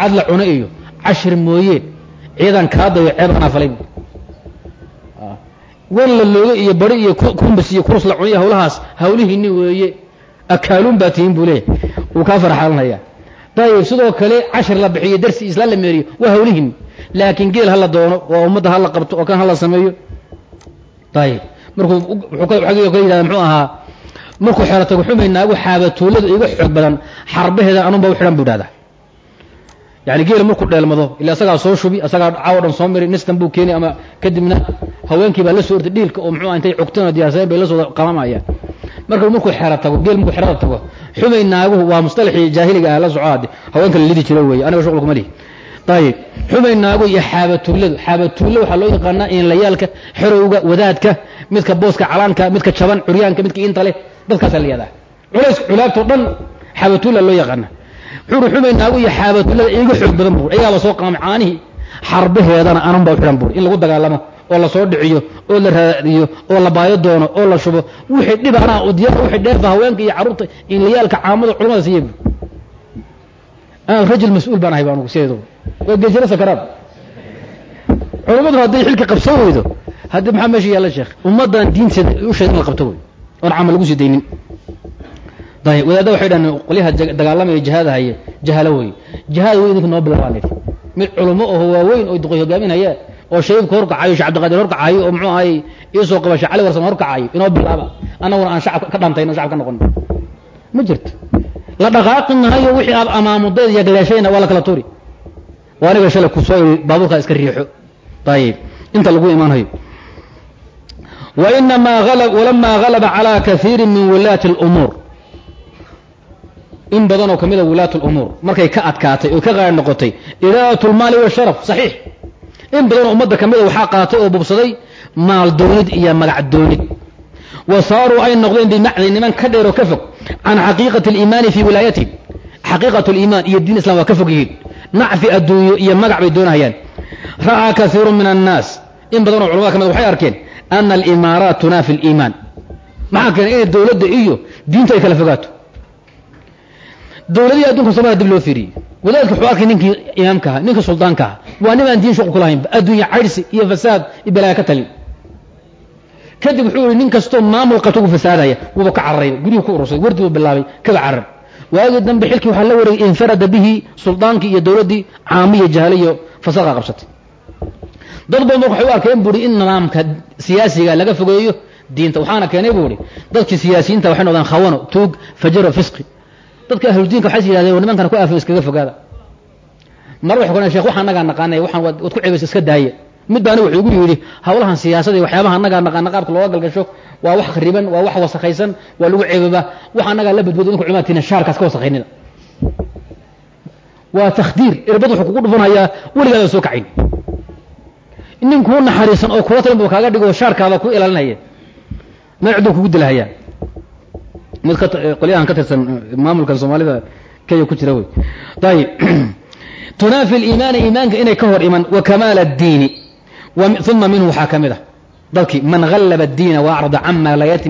cadla cuna iyo cashir mooyeen ciidan kaadayo ceeb anaa falay bu wan la looga iyo bari iyo kumbas iyo kurus la cuniyo hawlahaas hawlihiini weeye. Akaaluun baa tihiin buu leeyahay. Wuu kaa farxaalanhayaa dayib sidoo kale cashir la bixiyo darsi isla la meeriyo waa hawlihiini laakiin geel hala doono oo ummadda hala qabto oo kan hala sameeyo. Ayib markuu ka yidhahda muxuu ahaa markuu xeelo tago xumay naagu xaabatuuladu iga xoog badan xarbaheeda anunba u xidhan buu dhahdaa yani geela markuu dheelmado ila asagaa soo shubi asagaa caawo dhan soo mari nistan buu keeni ama kadibna haweenkii baa la soo ortay dhiilka oo muxuu intay cugteen oo diyaarsadeen bay la soo qamamayaan marka markuu xeelo tago geel markuu xerada tago xumay naaguhu waa mustalaxii jaahiliga ah la soco hadde haweenka la lidi jira weeye aniga shuqul kuma lihi ayib naago iyo xaabatuulladu xaabatuulle waxaa loo yaqaanaa inlayaalka xerowga wadaadka midka booska calaanka midka jaban curyaanka midka inta leh dadkaasaa culays culaabtoo dhan xaabatuulla loo yaqaana xumay naago iyo xaabatuullada iga xoog badan buur ayagaa la soo qaamay caanihii xarbaheedana anun baa xidhan buur in lagu dagaalamo oo la dhiciyo oo la raadiyo oo la baayo doono oo la shubo wixii dhib anaa wixii dheerfa haweenka iyo carruurta inlayaalka caamada culamada siiye buur rajul mas'uul baan ahay ba anugu sideedu waa geejiro sakaraad culamaduna hadday xilka qabsan weydo haddi maxaa meesha yaalla sheekh? Ummaddan diinteeda u sheega in la qabto wey oon camal lagu sii daynin. Ayib wadaadda waxay dhahan qolyaha dagaalamaya jihaadahaye jahaalo wey jihaad wey idinka noo bilaabaan idhi mid culummo oo waaweyn oo duqoy hogaaminaya oo shaybka horkacayo shee cabdiqaadir horkacayo oo muxuu ahay iisoo qaba shee cali warsama horkacayo inoo bilaaba. Annaguna aan shacab ka dhantayno shacab ka noqon. Ma jirto. La dhaqaaqi maayo wixii aad amaamudeed yagleeshayna waa la kala turi aniga shalay ku soo iri baabuurkaa iska riixo ayib inta lagu imaanayo wainamaa walamaa galaba calaa kaiiri min wulaati اlumuur in badanoo ka mida wulaat اlumuur markay ka adkaatay oy ka qaar noqotay idaa'at اlmaali washaraf saxiix in badanoo ummadda ka mida waxaa qaatay oo bubsaday maal doonid iyo magac doonid wa saaruu ay noqdeen bimacni niman ka dheer oo ka fog can xaqiiqati اliimaani fii wilaayatihim xaqiiqat اliimaan iyo diin islam waa ka fog yihiin nacfi adduunyo iyo magac bay doonahayaan. Ra'aa kaiiru min annaas in badanoo culamada ka mid waxay arkeen ana alimaaraat tunaafi aliimaan maxaa keenay inay dowladda iyo diinta ay kala fogaato. Dowladihii adduunka soomaliya dib loo fiiriyey wadaadka wuxuu arkay ninkii imaamka aha ninkii suldaanka aha waa nin aan diin shuqul ku lahaynba adduunya caydhsi iyo fasaad iyo balaaya ka talin. Kadib wuxuu yihi nin kastoo maamul qabto gu fasaadaya wuuba ka cararayba guryuhu ku urursaday wardi buu bilaabay kaba carar waagii dambe xilkii waxaa la wareegay infarada bihi suldaankii iyo dowladdii caamiya jahale iyo fasaqa qabsatay dad badan waxay u arkeen buuri in nidaamka siyaasiga laga fogeeyo diinta waxaana keenay buu ihi dadkii siyaasiyiinta waxay noqdeen khawano tuug fajaro fisqi dadka ahludiinka waxay yidhahdeen nimankan ku aafin iskaga fogaada mar waxay ku shekh waxa annagaa naqaanay waxaan waad ku cebaysa iska daaya mid baani wuxuu igu yidhi hawlahan siyaasada iyo waxyaabaha annagaa naqaana qaabka looga galgasho waa wax khariban waa wax wasakhaysan waa lagu ceebaba. Wax annagaa la badboodo idinku culimaadkiina shaarkaas ka wasakhaynida waa takhdiir irbad wuxuu kugu dhufanhayaa weligaada soo kacayn nin kuu naxariisan oo kula talinba kaaga dhigo shaarkaada ku ilaalinaya. Meel ciduu kugu dilahayaan mid ka qolyahan ka tirsan maamulkan soomaalida kenya ku jira wey ayib tunaafi liimaana iimaanka inay ka hor iman wa kamaal addiini uma minhu waxaa ka mid a dadkii man gallaba addiina wa acrada cama laa yati